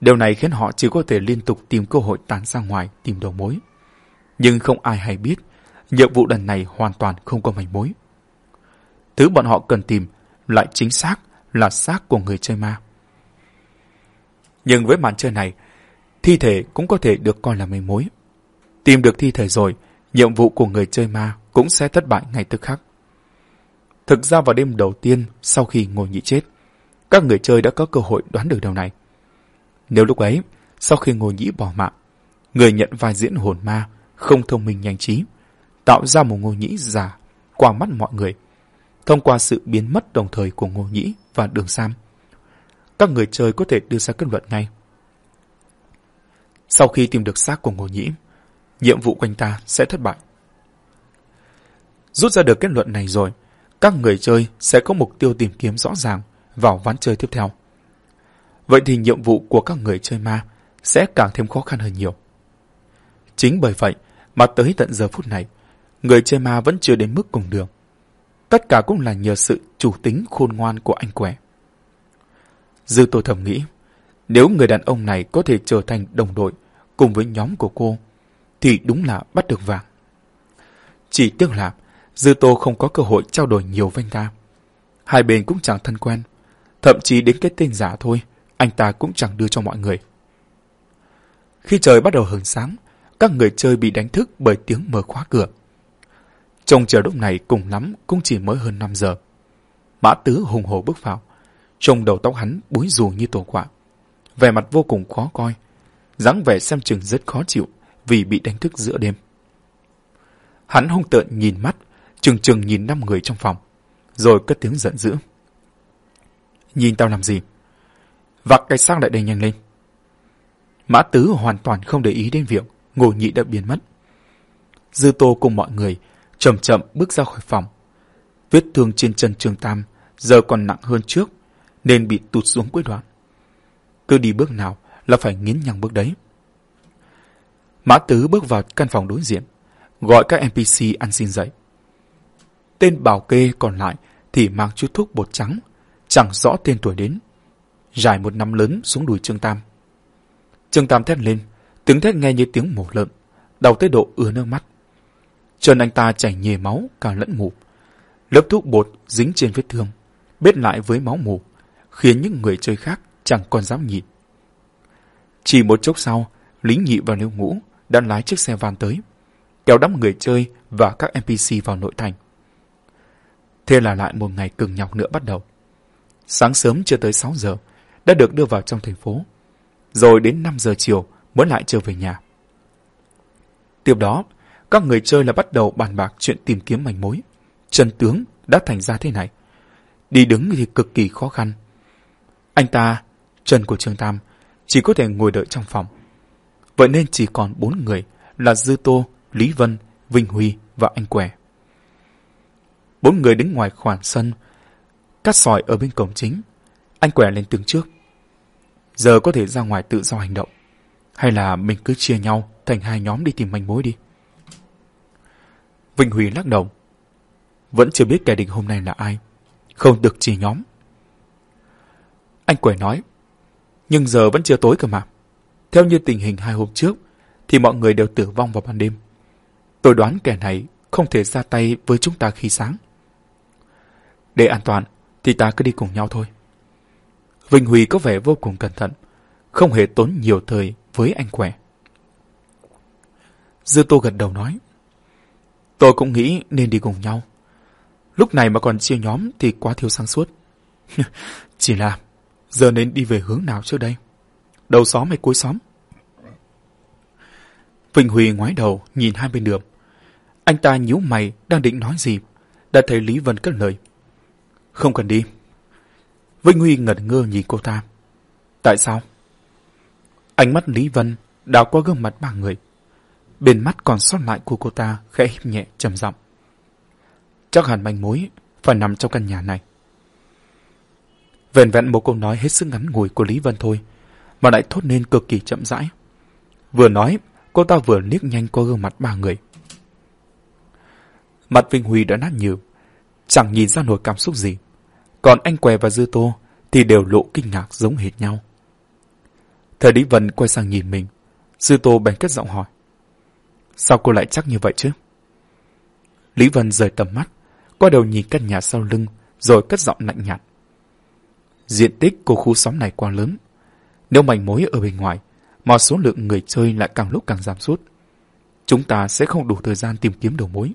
[SPEAKER 1] Điều này khiến họ chỉ có thể liên tục tìm cơ hội tán ra ngoài tìm đầu mối. Nhưng không ai hay biết, nhiệm vụ lần này hoàn toàn không có manh mối. Thứ bọn họ cần tìm lại chính xác là xác của người chơi ma. Nhưng với màn chơi này, thi thể cũng có thể được coi là manh mối. Tìm được thi thể rồi, nhiệm vụ của người chơi ma cũng sẽ thất bại ngay tức khắc. Thực ra vào đêm đầu tiên sau khi ngồi nhị chết, các người chơi đã có cơ hội đoán được điều này. Nếu lúc ấy, sau khi ngồi nhĩ bỏ mạng, người nhận vai diễn hồn ma, không thông minh nhanh trí, tạo ra một ngô nhĩ giả qua mắt mọi người, thông qua sự biến mất đồng thời của ngô nhĩ và đường Sam. Các người chơi có thể đưa ra kết luận ngay. Sau khi tìm được xác của ngô nhĩ, nhiệm vụ quanh ta sẽ thất bại. Rút ra được kết luận này rồi, các người chơi sẽ có mục tiêu tìm kiếm rõ ràng vào ván chơi tiếp theo. Vậy thì nhiệm vụ của các người chơi ma sẽ càng thêm khó khăn hơn nhiều. Chính bởi vậy mà tới tận giờ phút này, người chơi ma vẫn chưa đến mức cùng đường. Tất cả cũng là nhờ sự chủ tính khôn ngoan của anh quẻ. Dư tôi thầm nghĩ, nếu người đàn ông này có thể trở thành đồng đội cùng với nhóm của cô, thì đúng là bắt được vàng. Chỉ tiếc là Dư Tô không có cơ hội trao đổi nhiều với anh ta. Hai bên cũng chẳng thân quen. Thậm chí đến cái tên giả thôi, anh ta cũng chẳng đưa cho mọi người. Khi trời bắt đầu hừng sáng, các người chơi bị đánh thức bởi tiếng mở khóa cửa. Trông chờ lúc này cùng lắm cũng chỉ mới hơn 5 giờ. Mã Tứ hùng hồ bước vào. Trông đầu tóc hắn búi rù như tổ quả. Vẻ mặt vô cùng khó coi. dáng vẻ xem chừng rất khó chịu vì bị đánh thức giữa đêm. Hắn hung tợn nhìn mắt, chừng chừng nhìn năm người trong phòng, rồi cất tiếng giận dữ. Nhìn tao làm gì? Vặc cái xác lại đây nhanh lên. Mã Tứ hoàn toàn không để ý đến việc ngồi nhị đã biến mất. Dư Tô cùng mọi người chậm chậm bước ra khỏi phòng. Vết thương trên chân Trường Tam giờ còn nặng hơn trước nên bị tụt xuống cuối đoạn. Cứ đi bước nào là phải nghiến nhằng bước đấy. Mã Tứ bước vào căn phòng đối diện, gọi các NPC ăn xin dậy. Tên bảo kê còn lại thì mang chút thuốc bột trắng, chẳng rõ tên tuổi đến. Dài một nắm lớn xuống đùi Trương Tam. Trương Tam thét lên, tiếng thét nghe như tiếng mổ lợn, đau tới độ ứa nước mắt. Chân anh ta chảy nhề máu cả lẫn mù. Lớp thuốc bột dính trên vết thương, bết lại với máu mù, khiến những người chơi khác chẳng còn dám nhìn. Chỉ một chốc sau, lính nhị và lưu ngũ đã lái chiếc xe van tới, kéo đám người chơi và các NPC vào nội thành. Thế là lại một ngày cường nhọc nữa bắt đầu. Sáng sớm chưa tới 6 giờ, đã được đưa vào trong thành phố. Rồi đến 5 giờ chiều mới lại trở về nhà. Tiếp đó, các người chơi là bắt đầu bàn bạc chuyện tìm kiếm manh mối. Chân tướng đã thành ra thế này. Đi đứng thì cực kỳ khó khăn. Anh ta, chân của Trương Tam, chỉ có thể ngồi đợi trong phòng. Vậy nên chỉ còn bốn người là Dư Tô, Lý Vân, Vinh Huy và anh Què. Bốn người đứng ngoài khoảng sân, cắt sỏi ở bên cổng chính. Anh Què lên tiếng trước. Giờ có thể ra ngoài tự do hành động. Hay là mình cứ chia nhau thành hai nhóm đi tìm manh mối đi. Vinh Huy lắc đầu. Vẫn chưa biết kẻ địch hôm nay là ai. Không được chỉ nhóm. Anh quẻ nói. Nhưng giờ vẫn chưa tối cơ mà. Theo như tình hình hai hôm trước, thì mọi người đều tử vong vào ban đêm. Tôi đoán kẻ này không thể ra tay với chúng ta khi sáng. Để an toàn, thì ta cứ đi cùng nhau thôi. Vinh Huy có vẻ vô cùng cẩn thận, không hề tốn nhiều thời với anh quẻ. Dư Tô gật đầu nói. Tôi cũng nghĩ nên đi cùng nhau. Lúc này mà còn chia nhóm thì quá thiếu sáng suốt. (laughs) Chỉ là, giờ nên đi về hướng nào trước đây? Đầu xóm hay cuối xóm? Vinh Huy ngoái đầu nhìn hai bên đường. Anh ta nhíu mày đang định nói gì, đã thấy Lý Vân cất lời. Không cần đi. Vinh Huy ngẩn ngơ nhìn cô ta. Tại sao? Ánh mắt Lý Vân đào qua gương mặt ba người. Bên mắt còn sót lại của cô ta khẽ híp nhẹ trầm giọng. Chắc hẳn manh mối phải nằm trong căn nhà này. Vẹn vẹn một câu nói hết sức ngắn ngủi của Lý Vân thôi, mà lại thốt nên cực kỳ chậm rãi. Vừa nói, cô ta vừa liếc nhanh qua gương mặt ba người. Mặt Vinh Huy đã nát nhừ, chẳng nhìn ra nổi cảm xúc gì. Còn anh què và Dư Tô thì đều lộ kinh ngạc giống hệt nhau. Thời Lý Vân quay sang nhìn mình, Dư Tô bèn cất giọng hỏi. Sao cô lại chắc như vậy chứ? Lý Vân rời tầm mắt, qua đầu nhìn căn nhà sau lưng, rồi cất giọng lạnh nhạt. Diện tích của khu xóm này quá lớn. Nếu mảnh mối ở bên ngoài, mà số lượng người chơi lại càng lúc càng giảm sút, chúng ta sẽ không đủ thời gian tìm kiếm đầu mối.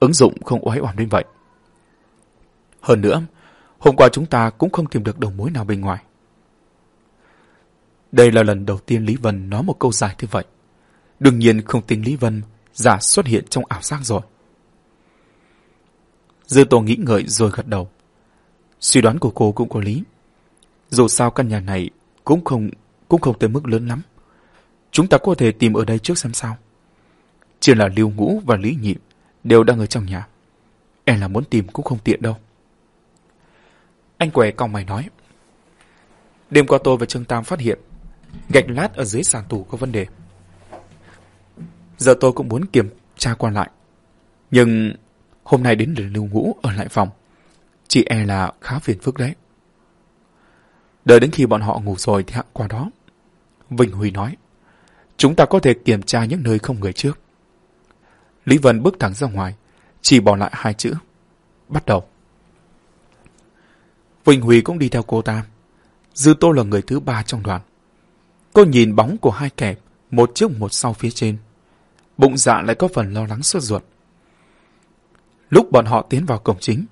[SPEAKER 1] Ứng dụng không oái oăm đến vậy. Hơn nữa, hôm qua chúng ta cũng không tìm được đầu mối nào bên ngoài. Đây là lần đầu tiên Lý Vân nói một câu dài như vậy. Đương nhiên không tính Lý Vân, giả xuất hiện trong ảo giác rồi. Dư Tô nghĩ ngợi rồi gật đầu. Suy đoán của cô cũng có lý. Dù sao căn nhà này cũng không cũng không tới mức lớn lắm. Chúng ta có thể tìm ở đây trước xem sao. Chỉ là Lưu Ngũ và Lý Nhị đều đang ở trong nhà. Em là muốn tìm cũng không tiện đâu. Anh què cong mày nói. Đêm qua tôi và Trương Tam phát hiện gạch lát ở dưới sàn tủ có vấn đề. Giờ tôi cũng muốn kiểm tra qua lại. Nhưng hôm nay đến để lưu ngũ ở lại phòng. Chị e là khá phiền phức đấy. Đợi đến khi bọn họ ngủ rồi thì hạng qua đó. Vinh Huy nói. Chúng ta có thể kiểm tra những nơi không người trước. Lý Vân bước thẳng ra ngoài, chỉ bỏ lại hai chữ. Bắt đầu. Vinh Huy cũng đi theo cô ta. Dư Tô là người thứ ba trong đoàn. Cô nhìn bóng của hai kẻ, một trước một sau phía trên. Bụng dạ lại có phần lo lắng sốt ruột. Lúc bọn họ tiến vào cổng chính,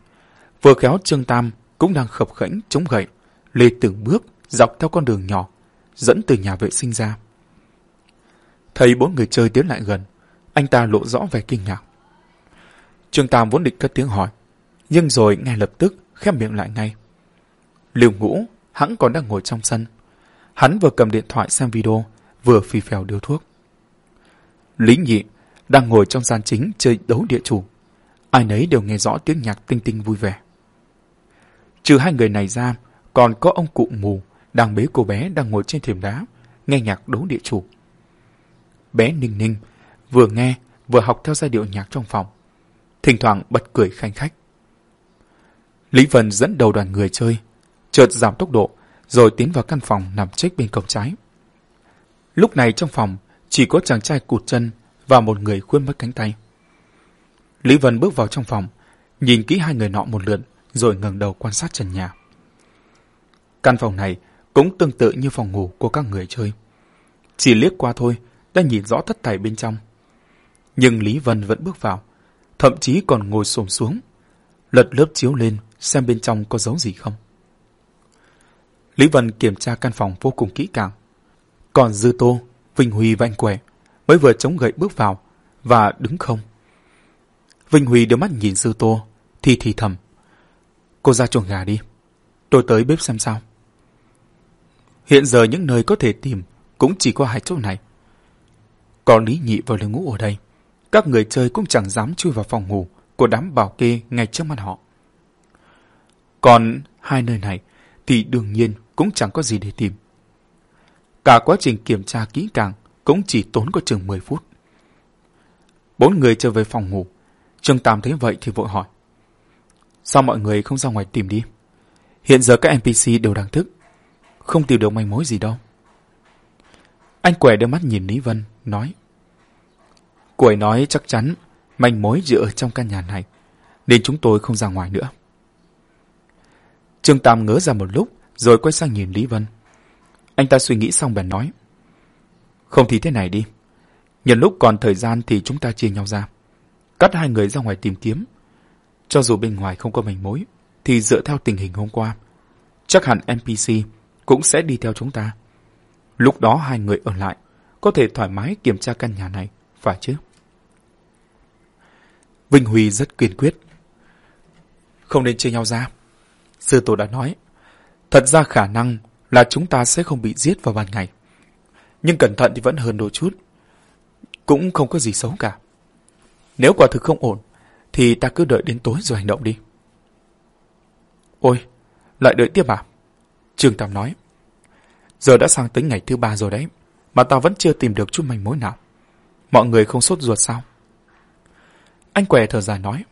[SPEAKER 1] vừa khéo Trương Tam cũng đang khập khẽnh chống gậy, lê từng bước dọc theo con đường nhỏ, dẫn từ nhà vệ sinh ra. Thấy bốn người chơi tiến lại gần, anh ta lộ rõ vẻ kinh ngạc. Trương Tam vốn định cất tiếng hỏi, nhưng rồi ngay lập tức khép miệng lại ngay. Liều ngũ, hắn còn đang ngồi trong sân. Hắn vừa cầm điện thoại xem video, vừa phì phèo điếu thuốc. Lý nhị đang ngồi trong gian chính chơi đấu địa chủ. Ai nấy đều nghe rõ tiếng nhạc tinh tinh vui vẻ. Trừ hai người này ra, còn có ông cụ mù đang bế cô bé đang ngồi trên thềm đá, nghe nhạc đấu địa chủ. Bé ninh ninh, vừa nghe, vừa học theo giai điệu nhạc trong phòng. Thỉnh thoảng bật cười khanh khách. Lý Vân dẫn đầu đoàn người chơi, chợt giảm tốc độ, rồi tiến vào căn phòng nằm chết bên cổng trái. Lúc này trong phòng, chỉ có chàng trai cụt chân và một người khuyên mất cánh tay. Lý Vân bước vào trong phòng, nhìn kỹ hai người nọ một lượt, rồi ngẩng đầu quan sát trần nhà. Căn phòng này cũng tương tự như phòng ngủ của các người chơi. Chỉ liếc qua thôi, đã nhìn rõ tất thảy bên trong. Nhưng Lý Vân vẫn bước vào, thậm chí còn ngồi xổm xuống, lật lớp chiếu lên xem bên trong có dấu gì không. Lý Vân kiểm tra căn phòng vô cùng kỹ càng. Còn Dư Tô, Vinh Huy và anh Quẻ mới vừa chống gậy bước vào và đứng không. Vinh Huy đưa mắt nhìn Dư Tô, thì thì thầm. Cô ra chuồng gà đi, tôi tới bếp xem sao. Hiện giờ những nơi có thể tìm cũng chỉ có hai chỗ này. Có Lý Nhị và Lương Ngũ ở đây, các người chơi cũng chẳng dám chui vào phòng ngủ của đám bảo kê ngay trước mặt họ. Còn hai nơi này thì đương nhiên cũng chẳng có gì để tìm. Cả quá trình kiểm tra kỹ càng cũng chỉ tốn có chừng 10 phút. Bốn người trở về phòng ngủ. Trương Tam thấy vậy thì vội hỏi. Sao mọi người không ra ngoài tìm đi? Hiện giờ các NPC đều đang thức. Không tìm được manh mối gì đâu. Anh quẻ đưa mắt nhìn Lý Vân, nói. quẻ nói chắc chắn manh mối dựa trong căn nhà này, nên chúng tôi không ra ngoài nữa. Trương Tam ngớ ra một lúc, rồi quay sang nhìn Lý Vân. Anh ta suy nghĩ xong bèn nói. Không thì thế này đi. Nhân lúc còn thời gian thì chúng ta chia nhau ra. Cắt hai người ra ngoài tìm kiếm. Cho dù bên ngoài không có manh mối, thì dựa theo tình hình hôm qua, chắc hẳn NPC cũng sẽ đi theo chúng ta. Lúc đó hai người ở lại, có thể thoải mái kiểm tra căn nhà này, phải chứ? Vinh Huy rất kiên quyết. Không nên chia nhau ra. Sư tổ đã nói, thật ra khả năng là chúng ta sẽ không bị giết vào ban ngày. Nhưng cẩn thận thì vẫn hơn đôi chút. Cũng không có gì xấu cả. Nếu quả thực không ổn, thì ta cứ đợi đến tối rồi hành động đi. Ôi, lại đợi tiếp à? Trương Tam nói. Giờ đã sang tới ngày thứ ba rồi đấy, mà ta vẫn chưa tìm được chút manh mối nào. Mọi người không sốt ruột sao? Anh què thở dài nói.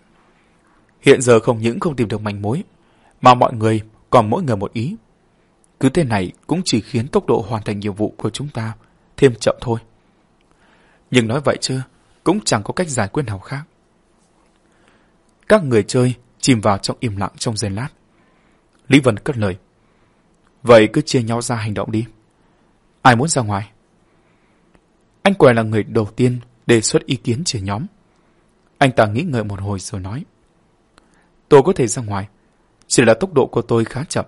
[SPEAKER 1] Hiện giờ không những không tìm được manh mối, mà mọi người còn mỗi người một ý. Cứ thế này cũng chỉ khiến tốc độ hoàn thành nhiệm vụ của chúng ta thêm chậm thôi. Nhưng nói vậy chứ, cũng chẳng có cách giải quyết nào khác. Các người chơi chìm vào trong im lặng trong giây lát. Lý Vân cất lời. Vậy cứ chia nhau ra hành động đi. Ai muốn ra ngoài? Anh Què là người đầu tiên đề xuất ý kiến chia nhóm. Anh ta nghĩ ngợi một hồi rồi nói. Tôi có thể ra ngoài. Chỉ là tốc độ của tôi khá chậm.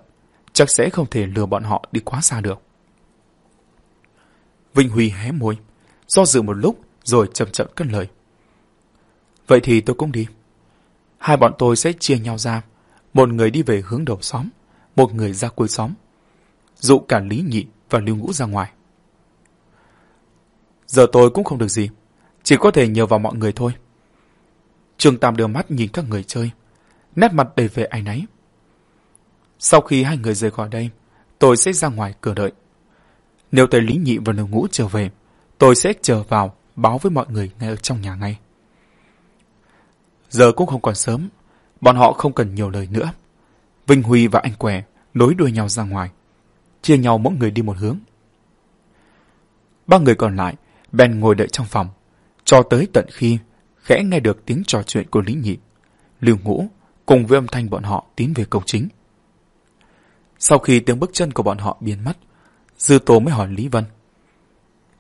[SPEAKER 1] Chắc sẽ không thể lừa bọn họ đi quá xa được. Vinh Huy hé môi, do dự một lúc rồi chậm chậm cất lời. Vậy thì tôi cũng đi. Hai bọn tôi sẽ chia nhau ra. Một người đi về hướng đầu xóm, một người ra cuối xóm. Dụ cả Lý Nhị và Lưu Ngũ ra ngoài. Giờ tôi cũng không được gì. Chỉ có thể nhờ vào mọi người thôi. Trương Tam đưa mắt nhìn các người chơi. Nét mặt đầy vẻ ai nấy. Sau khi hai người rời khỏi đây, tôi sẽ ra ngoài cửa đợi. Nếu tới Lý Nhị và Lưu Ngũ trở về, tôi sẽ chờ vào báo với mọi người ngay ở trong nhà ngay. Giờ cũng không còn sớm, bọn họ không cần nhiều lời nữa. Vinh Huy và anh Què nối đuôi nhau ra ngoài, chia nhau mỗi người đi một hướng. Ba người còn lại bèn ngồi đợi trong phòng, cho tới tận khi khẽ nghe được tiếng trò chuyện của Lý Nhị, Lưu Ngũ cùng với âm thanh bọn họ tiến về cầu chính. Sau khi tiếng bước chân của bọn họ biến mất, Dư Tố mới hỏi Lý Vân.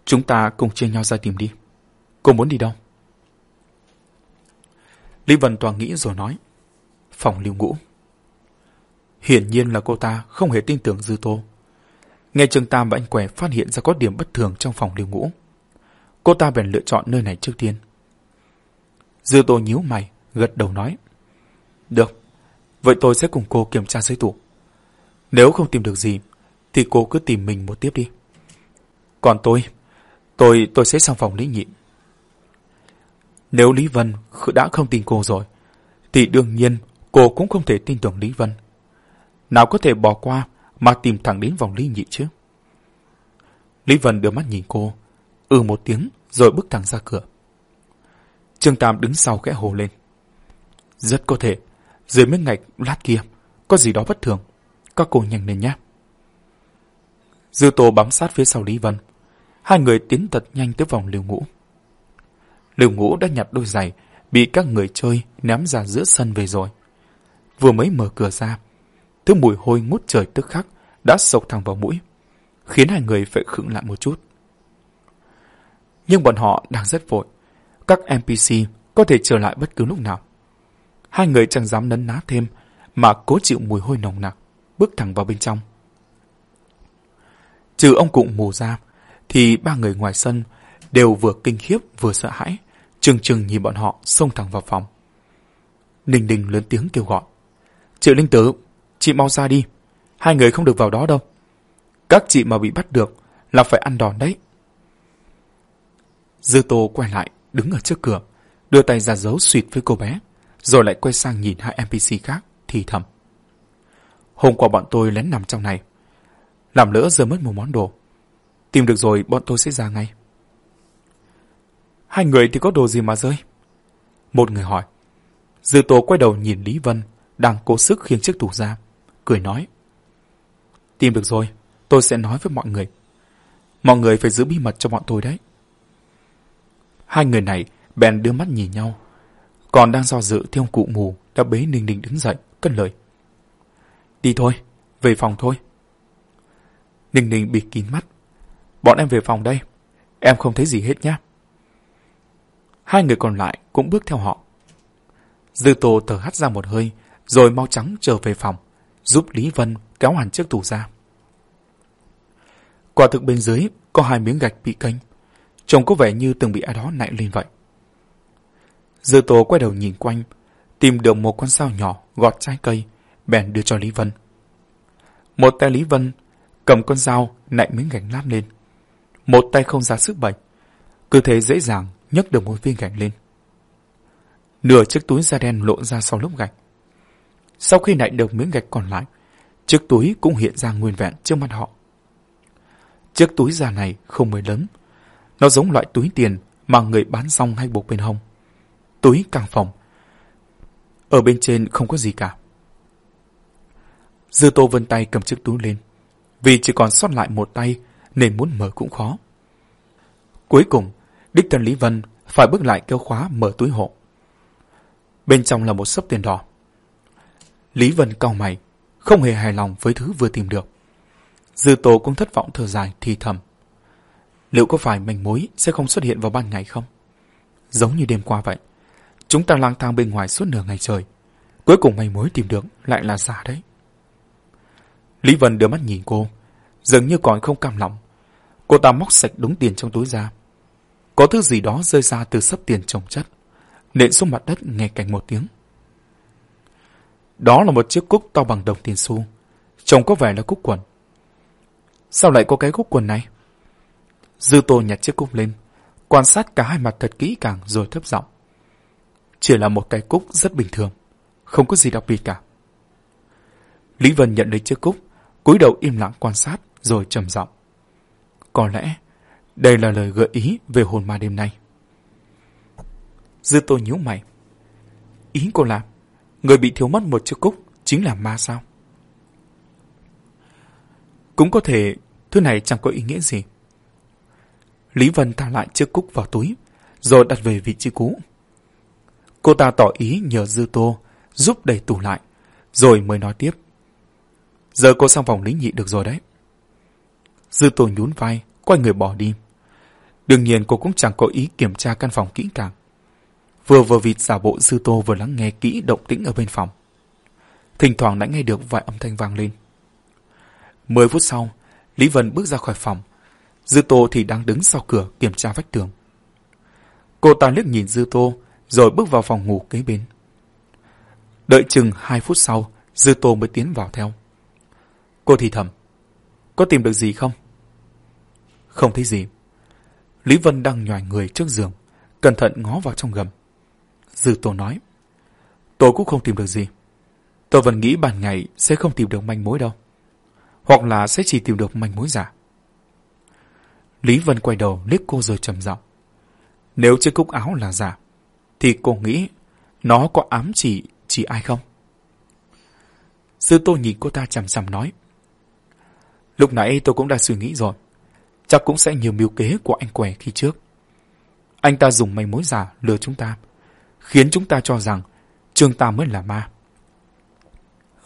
[SPEAKER 1] Chúng ta cùng chia nhau ra tìm đi. Cô muốn đi đâu? Lý Vân toàn nghĩ rồi nói. Phòng Lưu Ngũ. Hiển nhiên là cô ta không hề tin tưởng Dư Tô. Nghe Trương Tam và anh Què phát hiện ra có điểm bất thường trong phòng Lưu Ngũ. Cô ta bèn lựa chọn nơi này trước tiên. Dư Tô nhíu mày, gật đầu nói. Được, vậy tôi sẽ cùng cô kiểm tra giấy tủ. Nếu không tìm được gì, thì cô cứ tìm mình một tiếp đi. Còn tôi, tôi tôi sẽ sang phòng Lý Nhị. Nếu Lý Vân đã không tin cô rồi, thì đương nhiên cô cũng không thể tin tưởng Lý Vân. Nào có thể bỏ qua mà tìm thẳng đến vòng Lý Nhị chứ? Lý Vân đưa mắt nhìn cô, ừ một tiếng rồi bước thẳng ra cửa. Trương Tam đứng sau khẽ hồ lên. Rất có thể, dưới miếng ngạch lát kia, có gì đó bất thường. Các cô nhanh lên nhé. Dư Tô bám sát phía sau Lý Vân. Hai người tiến thật nhanh tới vòng liều ngũ. Liều ngũ đã nhặt đôi giày, bị các người chơi ném ra giữa sân về rồi. Vừa mới mở cửa ra, thứ mùi hôi ngút trời tức khắc đã sộc thẳng vào mũi, khiến hai người phải khựng lại một chút. Nhưng bọn họ đang rất vội. Các NPC có thể trở lại bất cứ lúc nào. Hai người chẳng dám nấn ná thêm, mà cố chịu mùi hôi nồng nặc, bước thẳng vào bên trong. Trừ ông cụ mù ra, thì ba người ngoài sân đều vừa kinh khiếp vừa sợ hãi, chừng chừng nhìn bọn họ xông thẳng vào phòng. Ninh Đình lớn tiếng kêu gọi. Triệu Linh Tử, chị mau ra đi, hai người không được vào đó đâu. Các chị mà bị bắt được là phải ăn đòn đấy. Dư Tô quay lại, đứng ở trước cửa, đưa tay ra giấu suyệt với cô bé, rồi lại quay sang nhìn hai NPC khác, thì thầm. Hôm qua bọn tôi lén nằm trong này. Làm lỡ giờ mất một món đồ. Tìm được rồi bọn tôi sẽ ra ngay. Hai người thì có đồ gì mà rơi? Một người hỏi. Dư tố quay đầu nhìn Lý Vân, đang cố sức khiêng chiếc tủ ra, cười nói. Tìm được rồi, tôi sẽ nói với mọi người. Mọi người phải giữ bí mật cho bọn tôi đấy. Hai người này bèn đưa mắt nhìn nhau. Còn đang do dự thì ông cụ mù đã bế Ninh Ninh đứng dậy, cất lời. Đi thôi, về phòng thôi. Ninh Ninh bịt kín mắt. Bọn em về phòng đây. Em không thấy gì hết nhá. Hai người còn lại cũng bước theo họ. Dư Tô thở hắt ra một hơi, rồi mau chóng trở về phòng, giúp Lý Vân kéo hẳn chiếc tủ ra. Quả thực bên dưới có hai miếng gạch bị kênh. Trông có vẻ như từng bị ai đó nạy lên vậy. Dư Tô quay đầu nhìn quanh, tìm được một con sao nhỏ gọt trái cây, bèn đưa cho Lý Vân. Một tay Lý Vân cầm con dao nạy miếng gạch lát lên. Một tay không ra sức bệnh, cứ thế dễ dàng nhấc được một viên gạch lên. Nửa chiếc túi da đen lộ ra sau lớp gạch. Sau khi nạy được miếng gạch còn lại, chiếc túi cũng hiện ra nguyên vẹn trước mắt họ. Chiếc túi da này không mới lớn. Nó giống loại túi tiền mà người bán xong hay buộc bên hông. Túi càng phòng. Ở bên trên không có gì cả. Dư tô vươn tay cầm chiếc túi lên. Vì chỉ còn sót lại một tay nên muốn mở cũng khó. Cuối cùng, Đích thân Lý Vân phải bước lại kéo khóa mở túi hộ. Bên trong là một sấp tiền đỏ. Lý Vân cau mày, không hề hài lòng với thứ vừa tìm được. Dư Tô cũng thất vọng thở dài thì thầm. Liệu có phải manh mối sẽ không xuất hiện vào ban ngày không? Giống như đêm qua vậy. Chúng ta lang thang bên ngoài suốt nửa ngày trời. Cuối cùng manh mối tìm được lại là giả đấy. Lý Vân đưa mắt nhìn cô, dường như còn không cam lòng. Cô ta móc sạch đúng tiền trong túi ra. Có thứ gì đó rơi ra từ sấp tiền trồng chất, nện xuống mặt đất nghe cạnh một tiếng. Đó là một chiếc cúc to bằng đồng tiền xu, trông có vẻ là cúc quần. Sao lại có cái cúc quần này? Dư tô nhặt chiếc cúc lên, quan sát cả hai mặt thật kỹ càng rồi thấp giọng. Chỉ là một cái cúc rất bình thường, không có gì đặc biệt cả. Lý Vân nhận lấy chiếc cúc, cúi đầu im lặng quan sát rồi trầm giọng. Có lẽ đây là lời gợi ý về hồn ma đêm nay. Dư tô nhíu mày. Ý cô là, người bị thiếu mất một chiếc cúc chính là ma sao? Cũng có thể thứ này chẳng có ý nghĩa gì. Lý Vân thả lại chiếc cúc vào túi, rồi đặt về vị trí cũ. Cô ta tỏ ý nhờ Dư Tô giúp đẩy tủ lại, rồi mới nói tiếp. Giờ cô sang phòng lý nhị được rồi đấy. Dư Tô nhún vai, quay người bỏ đi. Đương nhiên cô cũng chẳng có ý kiểm tra căn phòng kỹ càng. Vừa vừa vịt giả bộ Dư Tô vừa lắng nghe kỹ động tĩnh ở bên phòng. Thỉnh thoảng đã nghe được vài âm thanh vang lên. Mười phút sau, Lý Vân bước ra khỏi phòng. Dư Tô thì đang đứng sau cửa kiểm tra vách tường. Cô ta liếc nhìn Dư Tô, rồi bước vào phòng ngủ kế bên. Đợi chừng hai phút sau, Dư Tô mới tiến vào theo. Cô thì thầm. Có tìm được gì không? Không thấy gì. Lý Vân đang nhòi người trước giường, cẩn thận ngó vào trong gầm. Dư Tô nói. Tôi cũng không tìm được gì. Tôi vẫn nghĩ ban ngày sẽ không tìm được manh mối đâu. Hoặc là sẽ chỉ tìm được manh mối giả. Lý Vân quay đầu liếc cô rồi trầm giọng. Nếu chiếc cúc áo là giả, thì cô nghĩ nó có ám chỉ chỉ ai không? Sư Tô nhìn cô ta chằm chằm nói. Lúc nãy tôi cũng đã suy nghĩ rồi. Chắc cũng sẽ nhiều mưu kế của anh què khi trước. Anh ta dùng manh mối giả lừa chúng ta, khiến chúng ta cho rằng Trương ta mới là ma.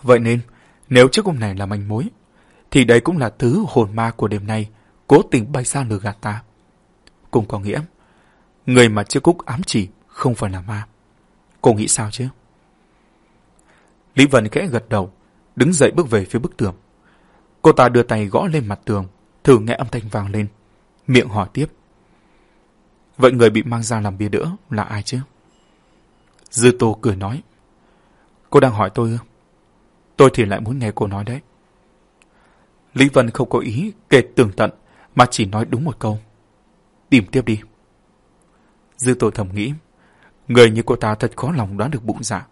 [SPEAKER 1] Vậy nên, nếu chiếc hôm này là manh mối, thì đây cũng là thứ hồn ma của đêm nay cố tình bay sang lừa gạt ta. Cũng có nghĩa, người mà chiếc cúc ám chỉ không phải là ma. Cô nghĩ sao chứ? Lý Vân khẽ gật đầu, đứng dậy bước về phía bức tường. Cô ta đưa tay gõ lên mặt tường, thử nghe âm thanh vang lên. Miệng hỏi tiếp. Vậy người bị mang ra làm bia đỡ là ai chứ? Dư Tô cười nói. Cô đang hỏi tôi ư? Tôi thì lại muốn nghe cô nói đấy. Lý Vân không có ý kể tường tận, mà chỉ nói đúng một câu. Tìm tiếp đi. Dư Tô thầm nghĩ, người như cô ta thật khó lòng đoán được bụng dạ.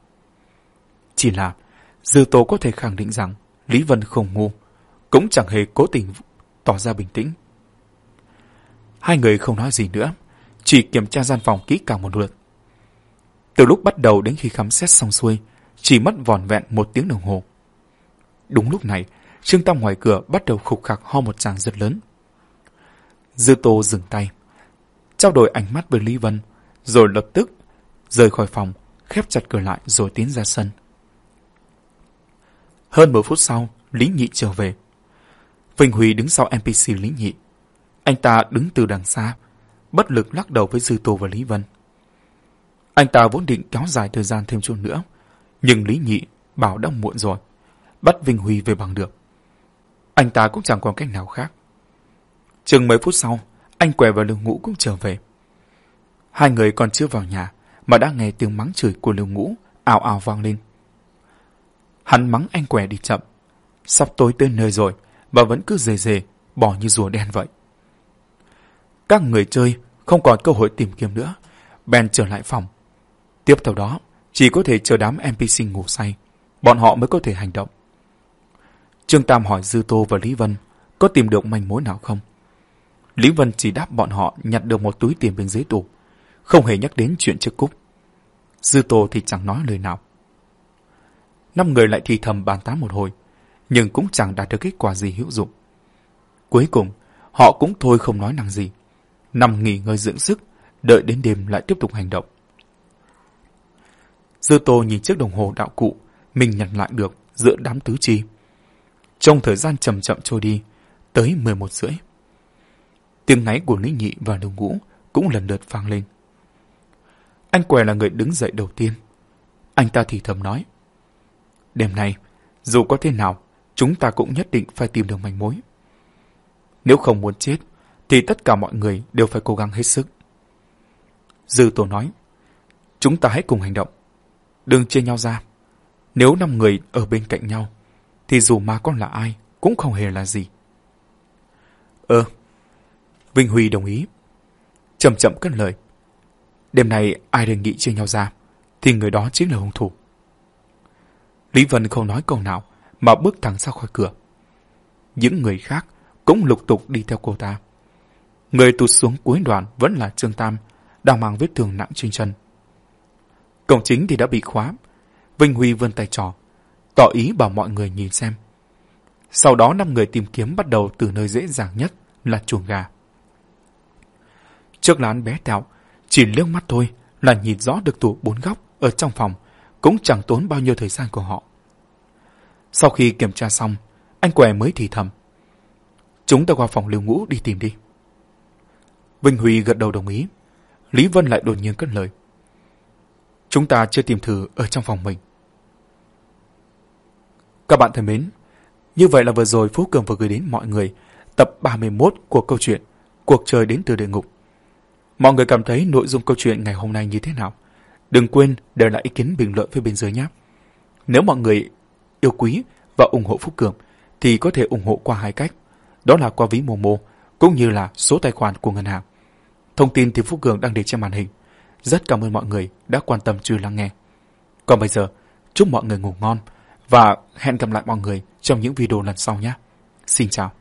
[SPEAKER 1] Chỉ là, Dư Tô có thể khẳng định rằng Lý Vân không ngu, cũng chẳng hề cố tình tỏ ra bình tĩnh. Hai người không nói gì nữa, chỉ kiểm tra gian phòng kỹ càng một lượt. Từ lúc bắt đầu đến khi khám xét xong xuôi, chỉ mất vòn vẹn một tiếng đồng hồ. Đúng lúc này, Trương Tam ngoài cửa bắt đầu khục khạc ho một tràng rất lớn. Dư Tô dừng tay, trao đổi ánh mắt với Lý Vân, rồi lập tức rời khỏi phòng, khép chặt cửa lại rồi tiến ra sân. Hơn một phút sau, Lý Nhị trở về. Vinh Huy đứng sau NPC Lý Nhị. Anh ta đứng từ đằng xa, bất lực lắc đầu với Dư Tô và Lý Vân. Anh ta vốn định kéo dài thời gian thêm chút nữa, nhưng Lý Nhị bảo đã muộn rồi, bắt Vinh Huy về bằng được. Anh ta cũng chẳng còn cách nào khác. Chừng mấy phút sau, anh què và Lương Ngũ cũng trở về. Hai người còn chưa vào nhà, mà đã nghe tiếng mắng chửi của Lương Ngũ ào ào vang lên. Hắn mắng anh què đi chậm. Sắp tối tới nơi rồi, và vẫn cứ dề dề, bỏ như rùa đen vậy. Các người chơi không còn cơ hội tìm kiếm nữa, bèn trở lại phòng. Tiếp theo đó, chỉ có thể chờ đám NPC ngủ say, bọn họ mới có thể hành động. Trương Tam hỏi Dư Tô và Lý Vân có tìm được manh mối nào không. Lý Vân chỉ đáp bọn họ nhặt được một túi tiền bên dưới tủ, không hề nhắc đến chuyện chiếc cúc. Dư Tô thì chẳng nói lời nào. Năm người lại thì thầm bàn tán một hồi, nhưng cũng chẳng đạt được kết quả gì hữu dụng. Cuối cùng, họ cũng thôi không nói năng gì. Nằm nghỉ ngơi dưỡng sức, đợi đến đêm lại tiếp tục hành động. Dư Tô nhìn chiếc đồng hồ đạo cụ, mình nhặt lại được giữa đám tứ chi. Trong thời gian chậm chậm trôi đi, tới 11 rưỡi. Tiếng ngáy của Lý Nhị và Đồng Ngũ cũng lần lượt vang lên. Anh què là người đứng dậy đầu tiên. Anh ta thì thầm nói. Đêm nay, dù có thế nào, chúng ta cũng nhất định phải tìm được manh mối. Nếu không muốn chết, thì tất cả mọi người đều phải cố gắng hết sức. Dư Tổ nói, chúng ta hãy cùng hành động. Đừng chia nhau ra. Nếu năm người ở bên cạnh nhau, thì dù ma con là ai, cũng không hề là gì. Ơ, Vinh Huy đồng ý. Chậm chậm cất lời. Đêm nay ai đề nghị chia nhau ra, thì người đó chính là hung thủ. Lý Vân không nói câu nào, mà bước thẳng ra khỏi cửa. Những người khác cũng lục tục đi theo cô ta. Người tụt xuống cuối đoàn vẫn là Trương Tam, đang mang vết thương nặng trên chân. Cổng chính thì đã bị khóa. Vinh Huy vươn tay trò, tỏ ý bảo mọi người nhìn xem. Sau đó năm người tìm kiếm bắt đầu từ nơi dễ dàng nhất là chuồng gà. Trước lán bé tẹo, chỉ liếc mắt thôi là nhìn rõ được tủ bốn góc ở trong phòng, cũng chẳng tốn bao nhiêu thời gian của họ. Sau khi kiểm tra xong, anh què mới thì thầm. Chúng ta qua phòng lưu ngũ đi tìm đi. Vinh Huy gật đầu đồng ý. Lý Vân lại đột nhiên cất lời. Chúng ta chưa tìm thử ở trong phòng mình. Các bạn thân mến, như vậy là vừa rồi Phú Cường vừa gửi đến mọi người tập 31 của câu chuyện Cuộc trời đến từ địa ngục. Mọi người cảm thấy nội dung câu chuyện ngày hôm nay như thế nào? Đừng quên để lại ý kiến bình luận phía bên dưới nhé. Nếu mọi người yêu quý và ủng hộ Phúc Cường thì có thể ủng hộ qua hai cách. Đó là qua ví Momo cũng như là số tài khoản của ngân hàng. Thông tin thì Phúc Cường đang để trên màn hình. Rất cảm ơn mọi người đã quan tâm chú lắng nghe. Còn bây giờ, chúc mọi người ngủ ngon và hẹn gặp lại mọi người trong những video lần sau nhé. Xin chào.